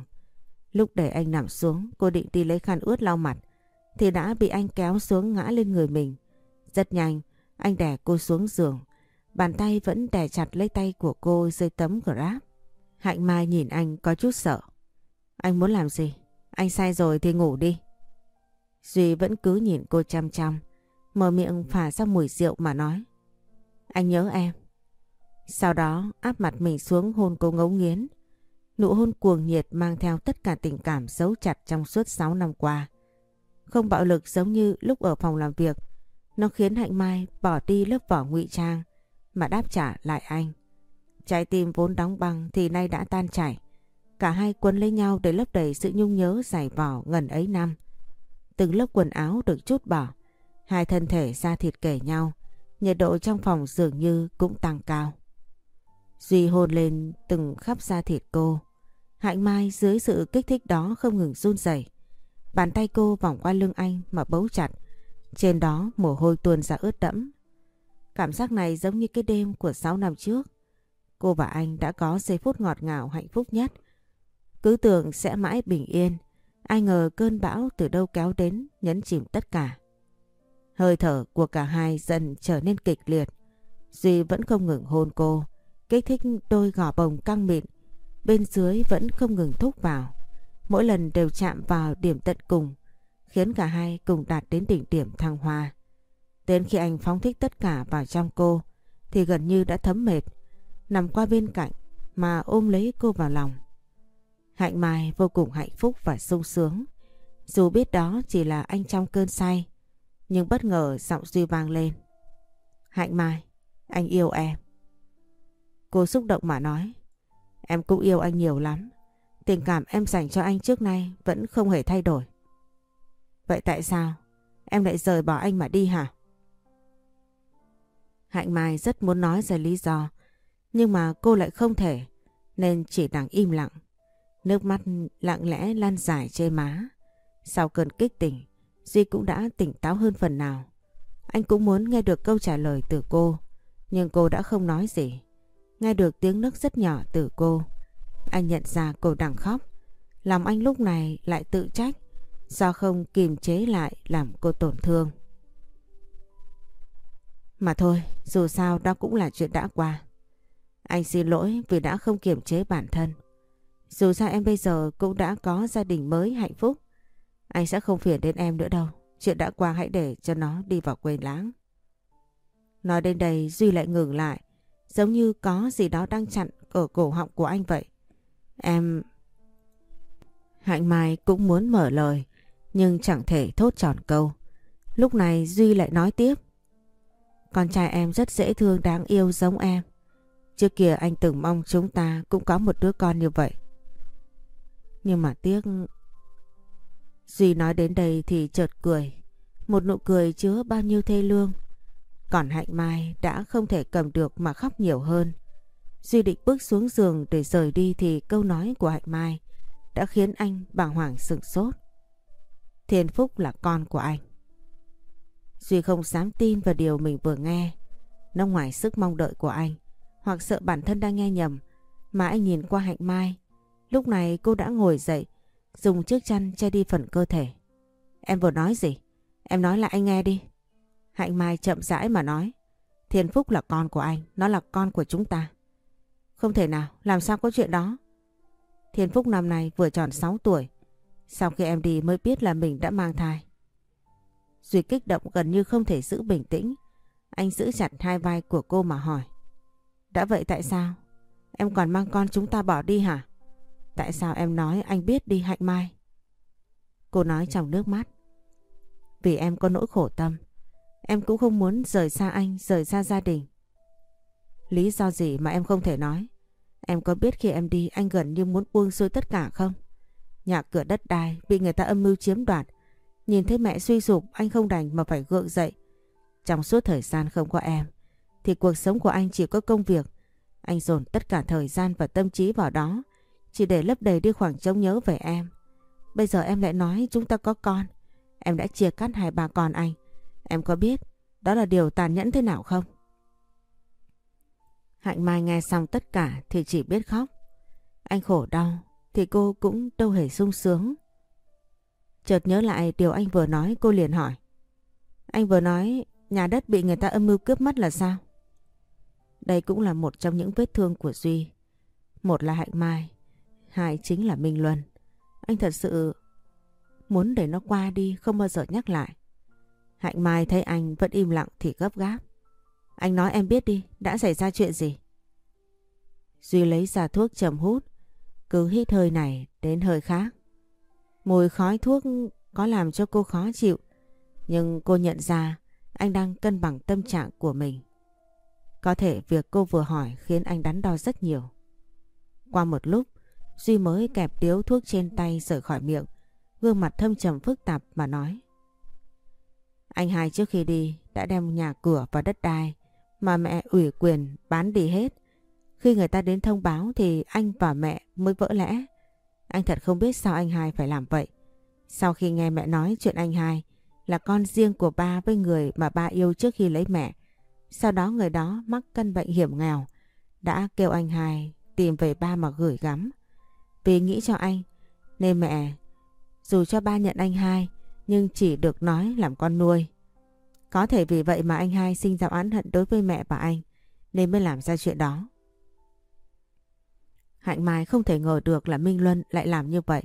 Lúc để anh nằm xuống, cô định đi lấy khăn ướt lau mặt, thì đã bị anh kéo xuống ngã lên người mình. Rất nhanh, anh đè cô xuống giường. Bàn tay vẫn đè chặt lấy tay của cô dưới tấm grab. Hạnh Mai nhìn anh có chút sợ. Anh muốn làm gì? Anh sai rồi thì ngủ đi. Duy vẫn cứ nhìn cô chăm chăm, mở miệng phả ra mùi rượu mà nói. Anh nhớ em. Sau đó áp mặt mình xuống hôn cô ngấu nghiến. Nụ hôn cuồng nhiệt mang theo tất cả tình cảm giấu chặt trong suốt 6 năm qua. Không bạo lực giống như lúc ở phòng làm việc. Nó khiến Hạnh Mai bỏ đi lớp vỏ ngụy trang mà đáp trả lại anh. Trái tim vốn đóng băng thì nay đã tan chảy. Cả hai quấn lấy nhau để lấp đầy sự nhung nhớ dài vỏ ngần ấy năm. Từng lớp quần áo được chút bỏ. Hai thân thể da thịt kể nhau. Nhiệt độ trong phòng dường như cũng tăng cao. Duy hôn lên từng khắp da thịt cô. Hạnh Mai dưới sự kích thích đó không ngừng run rẩy. Bàn tay cô vòng qua lưng anh mà bấu chặt. Trên đó mồ hôi tuôn ra ướt đẫm. Cảm giác này giống như cái đêm của 6 năm trước. Cô và anh đã có giây phút ngọt ngào hạnh phúc nhất. Cứ tưởng sẽ mãi bình yên. Ai ngờ cơn bão từ đâu kéo đến, nhấn chìm tất cả. Hơi thở của cả hai dần trở nên kịch liệt. Duy vẫn không ngừng hôn cô. Kích thích đôi gò bồng căng mịn. Bên dưới vẫn không ngừng thúc vào. Mỗi lần đều chạm vào điểm tận cùng. Khiến cả hai cùng đạt đến đỉnh điểm thăng hoa. Đến khi anh phóng thích tất cả vào trong cô, thì gần như đã thấm mệt. Nằm qua bên cạnh mà ôm lấy cô vào lòng. Hạnh Mai vô cùng hạnh phúc và sung sướng. Dù biết đó chỉ là anh trong cơn say, nhưng bất ngờ giọng Duy vang lên. Hạnh Mai, anh yêu em. Cô xúc động mà nói, em cũng yêu anh nhiều lắm. Tình cảm em dành cho anh trước nay vẫn không hề thay đổi. Vậy tại sao em lại rời bỏ anh mà đi hả? Hạnh Mai rất muốn nói ra lý do, nhưng mà cô lại không thể, nên chỉ đang im lặng. Nước mắt lặng lẽ lan dài trên má. Sau cơn kích tỉnh, Duy cũng đã tỉnh táo hơn phần nào. Anh cũng muốn nghe được câu trả lời từ cô, nhưng cô đã không nói gì. Nghe được tiếng nước rất nhỏ từ cô. Anh nhận ra cô đang khóc. Lòng anh lúc này lại tự trách do không kiềm chế lại làm cô tổn thương. Mà thôi, dù sao đó cũng là chuyện đã qua. Anh xin lỗi vì đã không kiềm chế bản thân. Dù sao em bây giờ cũng đã có gia đình mới hạnh phúc. Anh sẽ không phiền đến em nữa đâu. Chuyện đã qua hãy để cho nó đi vào quên lãng. Nói đến đây Duy lại ngừng lại, giống như có gì đó đang chặn ở cổ họng của anh vậy. Em... Hạnh Mai cũng muốn mở lời, nhưng chẳng thể thốt tròn câu. Lúc này Duy lại nói tiếp. Con trai em rất dễ thương đáng yêu giống em. Trước kia anh từng mong chúng ta cũng có một đứa con như vậy. Nhưng mà tiếc... Duy nói đến đây thì chợt cười. Một nụ cười chứa bao nhiêu thê lương. Còn Hạnh Mai đã không thể cầm được mà khóc nhiều hơn. Duy định bước xuống giường để rời đi thì câu nói của Hạnh Mai đã khiến anh bàng hoàng sửng sốt. Thiên Phúc là con của anh. Duy không dám tin vào điều mình vừa nghe. Nó ngoài sức mong đợi của anh, hoặc sợ bản thân đang nghe nhầm, mà anh nhìn qua Hạnh Mai. Lúc này cô đã ngồi dậy, dùng chiếc chăn che đi phần cơ thể. Em vừa nói gì? Em nói lại anh nghe đi. Hạnh Mai chậm rãi mà nói. Thiên Phúc là con của anh, nó là con của chúng ta. Không thể nào, làm sao có chuyện đó? Thiên Phúc năm nay vừa tròn 6 tuổi. Sau khi em đi mới biết là mình đã mang thai. Duy kích động gần như không thể giữ bình tĩnh. Anh giữ chặt hai vai của cô mà hỏi. Đã vậy tại sao? Em còn mang con chúng ta bỏ đi hả? Tại sao em nói anh biết đi hạnh mai? Cô nói trong nước mắt. Vì em có nỗi khổ tâm. Em cũng không muốn rời xa anh, rời xa gia đình. Lý do gì mà em không thể nói? Em có biết khi em đi anh gần như muốn buông xuôi tất cả không? Nhà cửa đất đai bị người ta âm mưu chiếm đoạt. Nhìn thấy mẹ suy sụp anh không đành mà phải gượng dậy. Trong suốt thời gian không có em thì cuộc sống của anh chỉ có công việc. Anh dồn tất cả thời gian và tâm trí vào đó chỉ để lấp đầy đi khoảng trống nhớ về em. Bây giờ em lại nói chúng ta có con. Em đã chia cắt hai bà con anh. Em có biết đó là điều tàn nhẫn thế nào không? Hạnh Mai nghe xong tất cả thì chỉ biết khóc. Anh khổ đau thì cô cũng đâu hề sung sướng. Chợt nhớ lại điều anh vừa nói cô liền hỏi. Anh vừa nói nhà đất bị người ta âm mưu cướp mất là sao? Đây cũng là một trong những vết thương của Duy. Một là Hạnh Mai, hai chính là Minh Luân. Anh thật sự muốn để nó qua đi không bao giờ nhắc lại. Hạnh Mai thấy anh vẫn im lặng thì gấp gáp. Anh nói em biết đi, đã xảy ra chuyện gì? Duy lấy ra thuốc chầm hút, cứ hít hơi này đến hơi khác. Mùi khói thuốc có làm cho cô khó chịu, nhưng cô nhận ra anh đang cân bằng tâm trạng của mình. Có thể việc cô vừa hỏi khiến anh đắn đo rất nhiều. Qua một lúc, Duy mới kẹp điếu thuốc trên tay rời khỏi miệng, gương mặt thâm trầm phức tạp mà nói. Anh hai trước khi đi đã đem nhà cửa và đất đai mà mẹ ủy quyền bán đi hết. Khi người ta đến thông báo thì anh và mẹ mới vỡ lẽ. Anh thật không biết sao anh hai phải làm vậy. Sau khi nghe mẹ nói chuyện anh hai là con riêng của ba với người mà ba yêu trước khi lấy mẹ. Sau đó người đó mắc căn bệnh hiểm nghèo. Đã kêu anh hai tìm về ba mà gửi gắm. Vì nghĩ cho anh nên mẹ dù cho ba nhận anh hai nhưng chỉ được nói làm con nuôi. Có thể vì vậy mà anh hai sinh ra oán hận đối với mẹ và anh nên mới làm ra chuyện đó. Hạnh Mai không thể ngờ được là Minh Luân lại làm như vậy.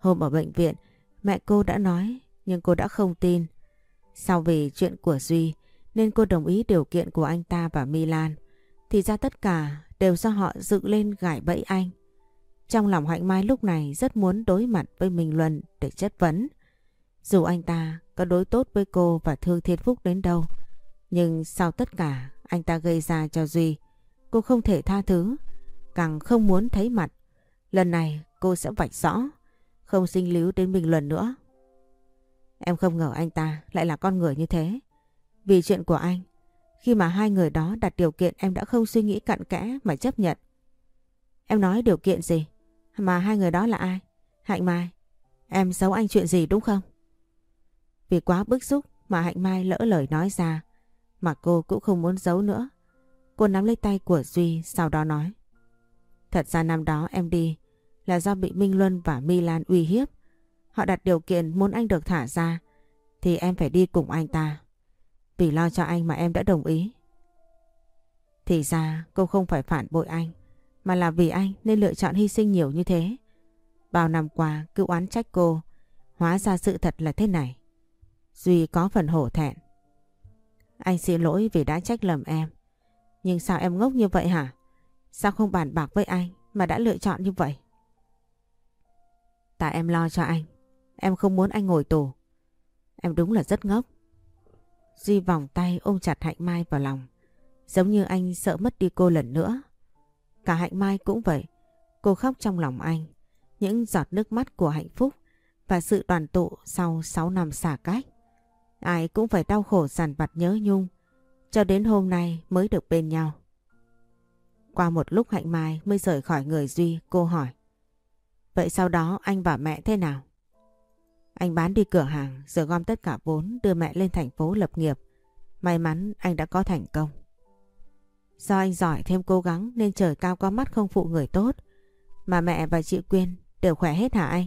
Hôm ở bệnh viện, mẹ cô đã nói nhưng cô đã không tin. Sau vì chuyện của Duy nên cô đồng ý điều kiện của anh ta và Milan. Thì ra tất cả đều do họ dựng lên gải bẫy anh. Trong lòng Hạnh Mai lúc này rất muốn đối mặt với Minh Luân để chất vấn. Dù anh ta có đối tốt với cô và thương Thiên Phúc đến đâu, nhưng sau tất cả anh ta gây ra cho Duy, cô không thể tha thứ, càng không muốn thấy mặt. Lần này cô sẽ vạch rõ, không sinh líu đến Minh Luân nữa. Em không ngờ anh ta lại là con người như thế. Vì chuyện của anh, khi mà hai người đó đặt điều kiện em đã không suy nghĩ cặn kẽ mà chấp nhận. Em nói điều kiện gì? Mà hai người đó là ai? Hạnh Mai, em giấu anh chuyện gì đúng không? Vì quá bức xúc mà Hạnh Mai lỡ lời nói ra, mà cô cũng không muốn giấu nữa. Cô nắm lấy tay của Duy sau đó nói. Thật ra năm đó em đi là do bị Minh Luân và Milan uy hiếp. Họ đặt điều kiện muốn anh được thả ra thì em phải đi cùng anh ta. Vì lo cho anh mà em đã đồng ý. Thì ra cô không phải phản bội anh mà là vì anh nên lựa chọn hy sinh nhiều như thế. Bao năm qua cứ oán trách cô, hóa ra sự thật là thế này. Duy có phần hổ thẹn. Anh xin lỗi vì đã trách lầm em. Nhưng sao em ngốc như vậy hả? Sao không bàn bạc với anh mà đã lựa chọn như vậy? Tại em lo cho anh. Em không muốn anh ngồi tù. Em đúng là rất ngốc. Duy vòng tay ôm chặt Hạnh Mai vào lòng. Giống như anh sợ mất đi cô lần nữa. Cả Hạnh Mai cũng vậy. Cô khóc trong lòng anh. Những giọt nước mắt của hạnh phúc và sự đoàn tụ sau 6 năm xa cách. Ai cũng phải đau khổ dằn vặt nhớ nhung cho đến hôm nay mới được bên nhau. Qua một lúc Hạnh Mai mới rời khỏi người Duy, cô hỏi. Vậy sau đó anh và mẹ thế nào? Anh bán đi cửa hàng rồi gom tất cả vốn đưa mẹ lên thành phố lập nghiệp. May mắn anh đã có thành công. Do anh giỏi thêm cố gắng nên trời cao có mắt không phụ người tốt. Mà mẹ và chị Quyên đều khỏe hết hả anh?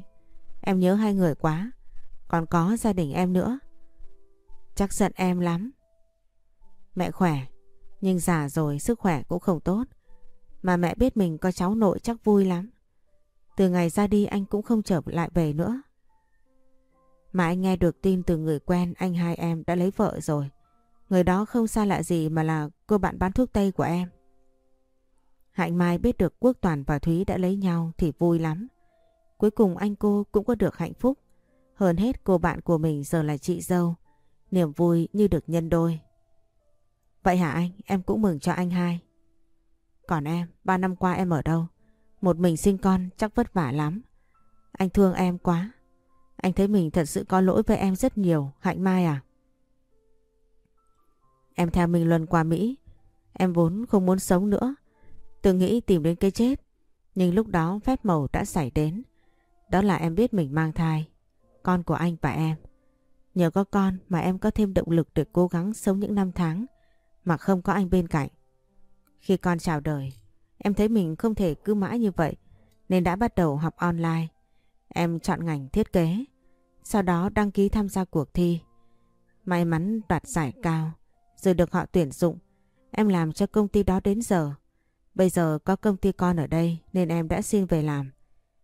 Em nhớ hai người quá. Còn có gia đình em nữa. Chắc giận em lắm. Mẹ khỏe, nhưng già rồi sức khỏe cũng không tốt. Mà mẹ biết mình có cháu nội chắc vui lắm. Từ ngày ra đi anh cũng không trở lại về nữa. Mà anh nghe được tin từ người quen anh hai em đã lấy vợ rồi. Người đó không xa lạ gì mà là cô bạn bán thuốc tây của em. Hạnh Mai biết được Quốc Toàn và Thúy đã lấy nhau thì vui lắm. Cuối cùng anh cô cũng có được hạnh phúc. Hơn hết cô bạn của mình giờ là chị dâu. Niềm vui như được nhân đôi. Vậy hả anh? Em cũng mừng cho anh hai. Còn em, ba năm qua em ở đâu? Một mình sinh con chắc vất vả lắm. Anh thương em quá. Anh thấy mình thật sự có lỗi với em rất nhiều, Hạnh Mai à? Em theo Minh Luân qua Mỹ. Em vốn không muốn sống nữa. tự nghĩ tìm đến cái chết. Nhưng lúc đó phép màu đã xảy đến. Đó là em biết mình mang thai. Con của anh và em. Nhờ có con mà em có thêm động lực để cố gắng sống những năm tháng mà không có anh bên cạnh. Khi con chào đời, em thấy mình không thể cứ mãi như vậy nên đã bắt đầu học online. Em chọn ngành thiết kế, sau đó đăng ký tham gia cuộc thi. May mắn đoạt giải cao, rồi được họ tuyển dụng. Em làm cho công ty đó đến giờ. Bây giờ có công ty con ở đây nên em đã xin về làm.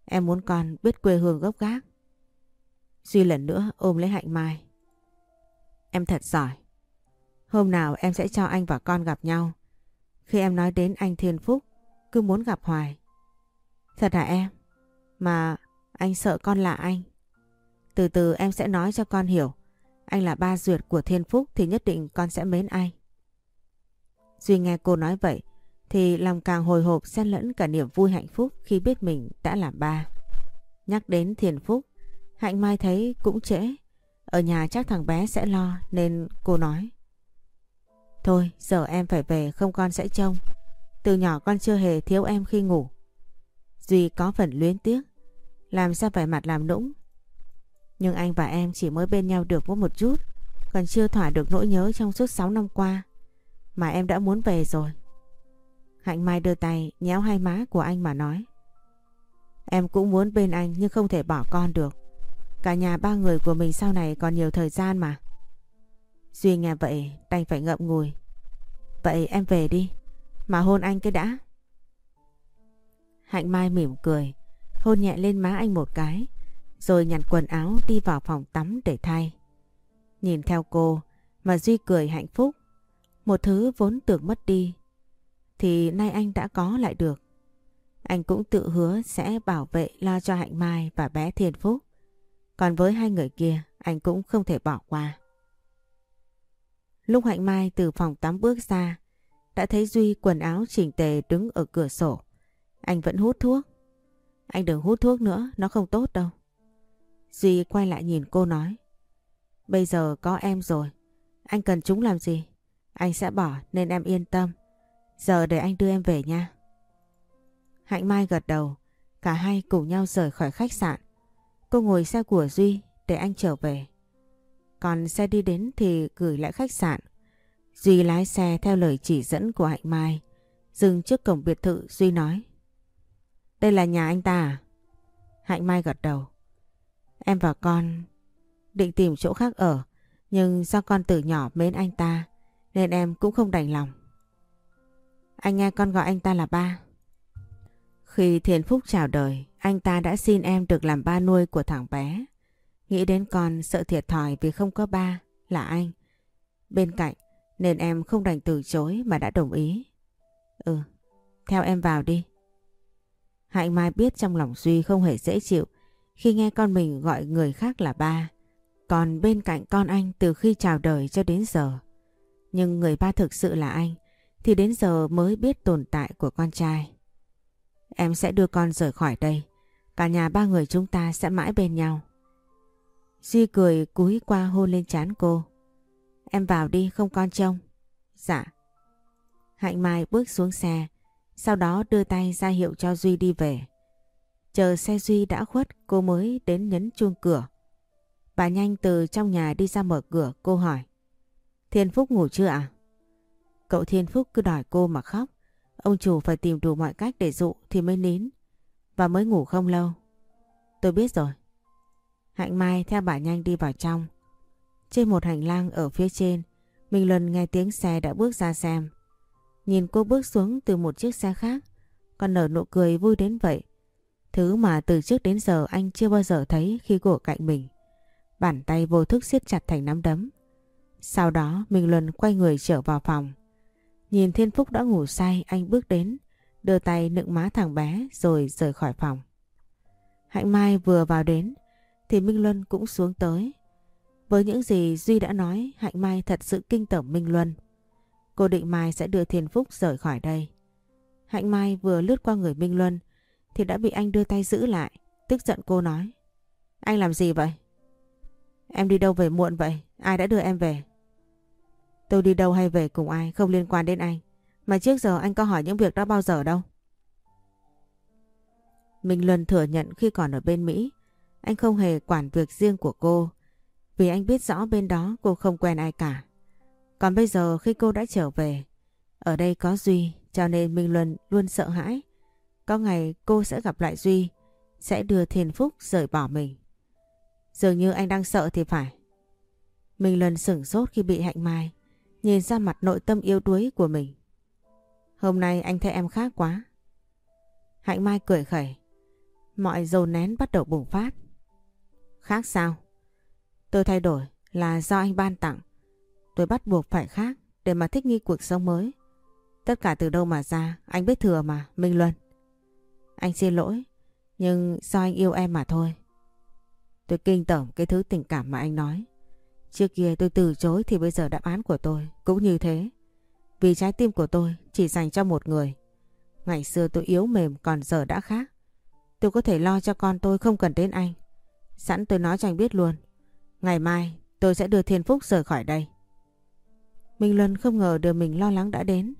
Em muốn con biết quê hương gốc gác. Duy lần nữa ôm lấy Hạnh Mai. Em thật giỏi. Hôm nào em sẽ cho anh và con gặp nhau. Khi em nói đến anh Thiên Phúc, cứ muốn gặp hoài. Thật hả em? Mà anh sợ con là anh. Từ từ em sẽ nói cho con hiểu. Anh là ba duyệt của Thiên Phúc thì nhất định con sẽ mến anh. Duy nghe cô nói vậy thì lòng càng hồi hộp xen lẫn cả niềm vui hạnh phúc khi biết mình đã làm ba. Nhắc đến Thiên Phúc, Hạnh Mai thấy cũng trễ. Ở nhà chắc thằng bé sẽ lo nên cô nói. Thôi giờ em phải về không con sẽ trông. Từ nhỏ con chưa hề thiếu em khi ngủ. Duy có phần luyến tiếc. Làm sao phải mặt làm nũng. Nhưng anh và em chỉ mới bên nhau được có một chút. Còn chưa thỏa được nỗi nhớ trong suốt 6 năm qua. Mà em đã muốn về rồi. Hạnh Mai đưa tay nhéo hai má của anh mà nói. Em cũng muốn bên anh nhưng không thể bỏ con được. Cả nhà ba người của mình sau này còn nhiều thời gian mà. Duy nghe vậy, đành phải ngậm ngùi. Vậy em về đi. Mà hôn anh cái đã. Hạnh Mai mỉm cười. Hôn nhẹ lên má anh một cái. Rồi nhặt quần áo đi vào phòng tắm để thay. Nhìn theo cô mà Duy cười hạnh phúc. Một thứ vốn tưởng mất đi. Thì nay anh đã có lại được. Anh cũng tự hứa sẽ bảo vệ lo cho Hạnh Mai và bé Thiên Phúc. Còn với hai người kia anh cũng không thể bỏ qua. Lúc Hạnh Mai từ phòng tắm bước ra, đã thấy Duy quần áo chỉnh tề đứng ở cửa sổ. Anh vẫn hút thuốc. Anh đừng hút thuốc nữa, nó không tốt đâu. Duy quay lại nhìn cô nói. Bây giờ có em rồi, anh cần chúng làm gì? Anh sẽ bỏ nên em yên tâm. Giờ để anh đưa em về nha. Hạnh Mai gật đầu, cả hai cùng nhau rời khỏi khách sạn. Cô ngồi xe của Duy để anh trở về. Còn xe đi đến thì gửi lại khách sạn. Duy lái xe theo lời chỉ dẫn của Hạnh Mai. Dừng trước cổng biệt thự Duy nói. Đây là nhà anh ta à? Hạnh Mai gật đầu. Em và con định tìm chỗ khác ở. Nhưng do con từ nhỏ mến anh ta nên em cũng không đành lòng. Anh nghe con gọi anh ta là ba. Khi Thiền Phúc chào đời, anh ta đã xin em được làm ba nuôi của thằng bé. Nghĩ đến con sợ thiệt thòi vì không có ba là anh. Bên cạnh Nên em không đành từ chối mà đã đồng ý. Ừ, theo em vào đi. Hạnh Mai biết trong lòng Duy không hề dễ chịu khi nghe con mình gọi người khác là ba. Còn bên cạnh con anh từ khi chào đời cho đến giờ. Nhưng người ba thực sự là anh thì đến giờ mới biết tồn tại của con trai. Em sẽ đưa con rời khỏi đây. Cả nhà ba người chúng ta sẽ mãi bên nhau. Duy cười cúi qua hôn lên trán cô. Em vào đi không con trông. Dạ. Hạnh Mai bước xuống xe, sau đó đưa tay ra hiệu cho Duy đi về. Chờ xe Duy đã khuất cô mới đến nhấn chuông cửa. Bà nhanh từ trong nhà đi ra mở cửa cô hỏi. Thiên Phúc ngủ chưa ạ? À? Cậu Thiên Phúc cứ đòi cô mà khóc. Ông chủ phải tìm đủ mọi cách để dụ thì mới nín. Và mới ngủ không lâu. Tôi biết rồi. Hạnh Mai theo bà nhanh đi vào trong. Trên một hành lang ở phía trên, Minh Luân nghe tiếng xe đã bước ra xem. Nhìn cô bước xuống từ một chiếc xe khác, còn nở nụ cười vui đến vậy. Thứ mà từ trước đến giờ anh chưa bao giờ thấy khi của cạnh mình. Bàn tay vô thức siết chặt thành nắm đấm. Sau đó Minh Luân quay người trở vào phòng. Nhìn Thiên Phúc đã ngủ say anh bước đến, đưa tay nựng má thằng bé rồi rời khỏi phòng. Hạnh Mai vừa vào đến thì Minh Luân cũng xuống tới. Với những gì Duy đã nói Hạnh Mai thật sự kinh tởm Minh Luân. Cô định Mai sẽ đưa Thiên Phúc rời khỏi đây. Hạnh Mai vừa lướt qua người Minh Luân thì đã bị anh đưa tay giữ lại. Tức giận cô nói. Anh làm gì vậy? Em đi đâu về muộn vậy? Ai đã đưa em về? Tôi đi đâu hay về cùng ai không liên quan đến anh. Mà trước giờ anh có hỏi những việc đó bao giờ đâu. Minh Luân thừa nhận khi còn ở bên Mỹ, anh không hề quản việc riêng của cô. Vì anh biết rõ bên đó cô không quen ai cả. Còn bây giờ khi cô đã trở về, ở đây có Duy cho nên Minh Luân luôn sợ hãi. Có ngày cô sẽ gặp lại Duy, sẽ đưa Thiên Phúc rời bỏ mình. Dường như anh đang sợ thì phải. Minh Luân sửng sốt khi bị hạnh mai, nhìn ra mặt nội tâm yếu đuối của mình. Hôm nay anh thấy em khác quá. Hạnh Mai cười khẩy. Mọi dầu nén bắt đầu bùng phát. Khác sao? Tôi thay đổi là do anh ban tặng. Tôi bắt buộc phải khác để mà thích nghi cuộc sống mới. Tất cả từ đâu mà ra, anh biết thừa mà, Minh Luân. Anh xin lỗi, nhưng do anh yêu em mà thôi. Tôi kinh tởm cái thứ tình cảm mà anh nói. Trước kia tôi từ chối thì bây giờ đáp án của tôi cũng như thế. Vì trái tim của tôi chỉ dành cho một người. Ngày xưa tôi yếu mềm còn giờ đã khác. Tôi có thể lo cho con tôi không cần đến anh. Sẵn tôi nói cho anh biết luôn. Ngày mai tôi sẽ đưa Thiên Phúc rời khỏi đây. Minh Luân không ngờ đưa mình lo lắng đã đến.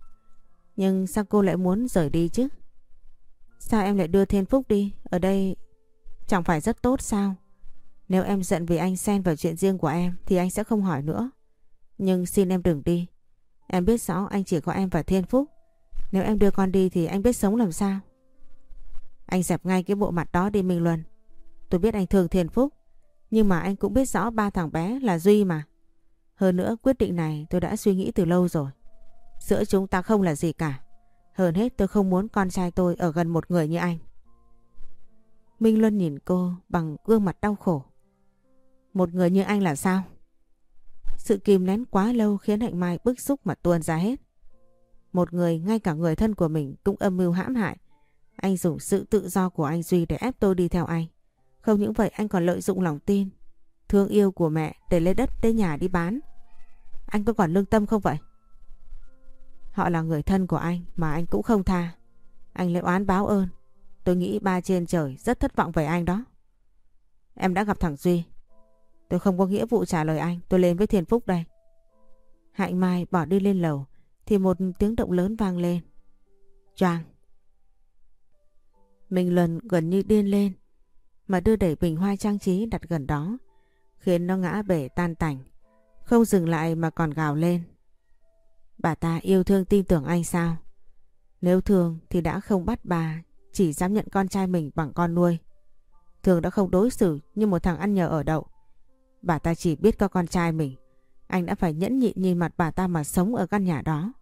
Nhưng sao cô lại muốn rời đi chứ? Sao em lại đưa Thiên Phúc đi? Ở đây chẳng phải rất tốt sao? Nếu em giận vì anh xen vào chuyện riêng của em, thì anh sẽ không hỏi nữa. Nhưng xin em đừng đi. Em biết rõ anh chỉ có em và Thiên Phúc. Nếu em đưa con đi thì anh biết sống làm sao? Anh dẹp ngay cái bộ mặt đó đi, Minh Luân. Tôi biết anh thương Thiên Phúc. Nhưng mà anh cũng biết rõ ba thằng bé là Duy mà. Hơn nữa quyết định này tôi đã suy nghĩ từ lâu rồi. Giữa chúng ta không là gì cả. Hơn hết tôi không muốn con trai tôi ở gần một người như anh. Minh Luân nhìn cô bằng gương mặt đau khổ. Một người như anh là sao? Sự kìm nén quá lâu khiến Hạnh Mai bức xúc mà tuôn ra hết. Một người ngay cả người thân của mình cũng âm mưu hãm hại. Anh dùng sự tự do của anh Duy để ép tôi đi theo anh. Không những vậy anh còn lợi dụng lòng tin, thương yêu của mẹ để lấy đất tới nhà đi bán. Anh có còn lương tâm không vậy? Họ là người thân của anh mà anh cũng không tha. Anh lại oán báo ơn. Tôi nghĩ ba trên trời rất thất vọng về anh đó. Em đã gặp thằng Duy. Tôi không có nghĩa vụ trả lời anh. Tôi lên với Thiền Phúc đây. Hạnh Mai bỏ đi lên lầu, thì một tiếng động lớn vang lên. Choang. Mình lần gần như điên lên, mà đưa đẩy bình hoa trang trí đặt gần đó, khiến nó ngã bể tan tành. Không dừng lại mà còn gào lên. Bà ta yêu thương tin tưởng anh sao? Nếu thương thì đã không bắt bà chỉ dám nhận con trai mình bằng con nuôi. Thường đã không đối xử như một thằng ăn nhờ ở đậu. Bà ta chỉ biết có con trai mình. Anh đã phải nhẫn nhịn nhìn mặt bà ta mà sống ở căn nhà đó.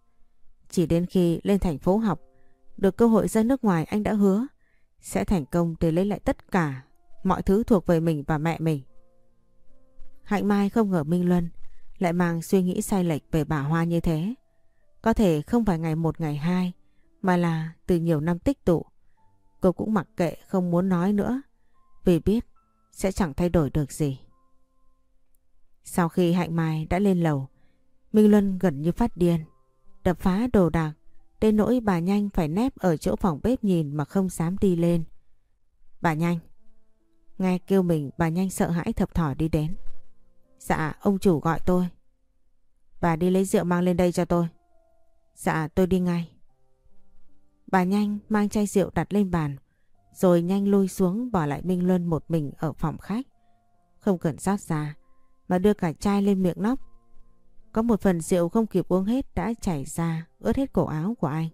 Chỉ đến khi lên thành phố học, được cơ hội ra nước ngoài anh đã hứa sẽ thành công để lấy lại tất cả mọi thứ thuộc về mình và mẹ mình. Hạnh Mai không ngờ Minh Luân lại mang suy nghĩ sai lệch về bà Hoa như thế. Có thể không phải ngày một ngày hai mà là từ nhiều năm tích tụ. Cô cũng mặc kệ không muốn nói nữa vì biết sẽ chẳng thay đổi được gì. Sau khi Hạnh Mai đã lên lầu, Minh Luân gần như phát điên, đập phá đồ đạc, đến nỗi bà Nhanh phải nép ở chỗ phòng bếp nhìn mà không dám đi lên. Bà Nhanh, nghe kêu mình bà Nhanh sợ hãi thập thỏ đi đến. Dạ, ông chủ gọi tôi. Bà đi lấy rượu mang lên đây cho tôi. Dạ, tôi đi ngay. Bà Nhanh mang chai rượu đặt lên bàn, rồi nhanh lui xuống bỏ lại Minh Luân một mình ở phòng khách. Không cần rót ra, mà đưa cả chai lên miệng nóc. Có một phần rượu không kịp uống hết đã chảy ra, ướt hết cổ áo của anh.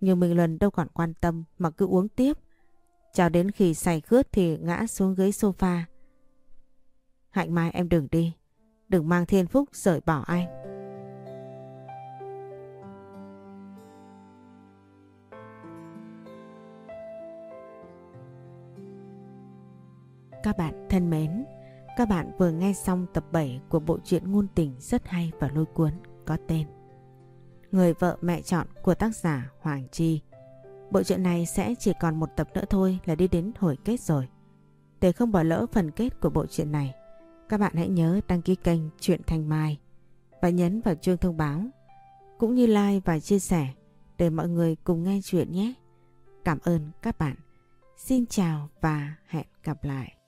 Nhưng Minh Luân đâu còn quan tâm mà cứ uống tiếp. Cho đến khi say khướt thì ngã xuống ghế sofa. Hạnh Mai em đừng đi, đừng mang thiên phúc rời bỏ anh. Các bạn thân mến, các bạn vừa nghe xong tập 7 của bộ truyện ngôn tình rất hay và lôi cuốn có tên Người vợ mẹ chọn của tác giả Hoàng Chi. Bộ truyện này sẽ chỉ còn một tập nữa thôi là đi đến hồi kết rồi. Để không bỏ lỡ phần kết của bộ truyện này, các bạn hãy nhớ đăng ký kênh Truyện Thanh Mai và nhấn vào chuông thông báo cũng như like và chia sẻ để mọi người cùng nghe chuyện nhé. Cảm ơn các bạn. Xin chào và hẹn gặp lại.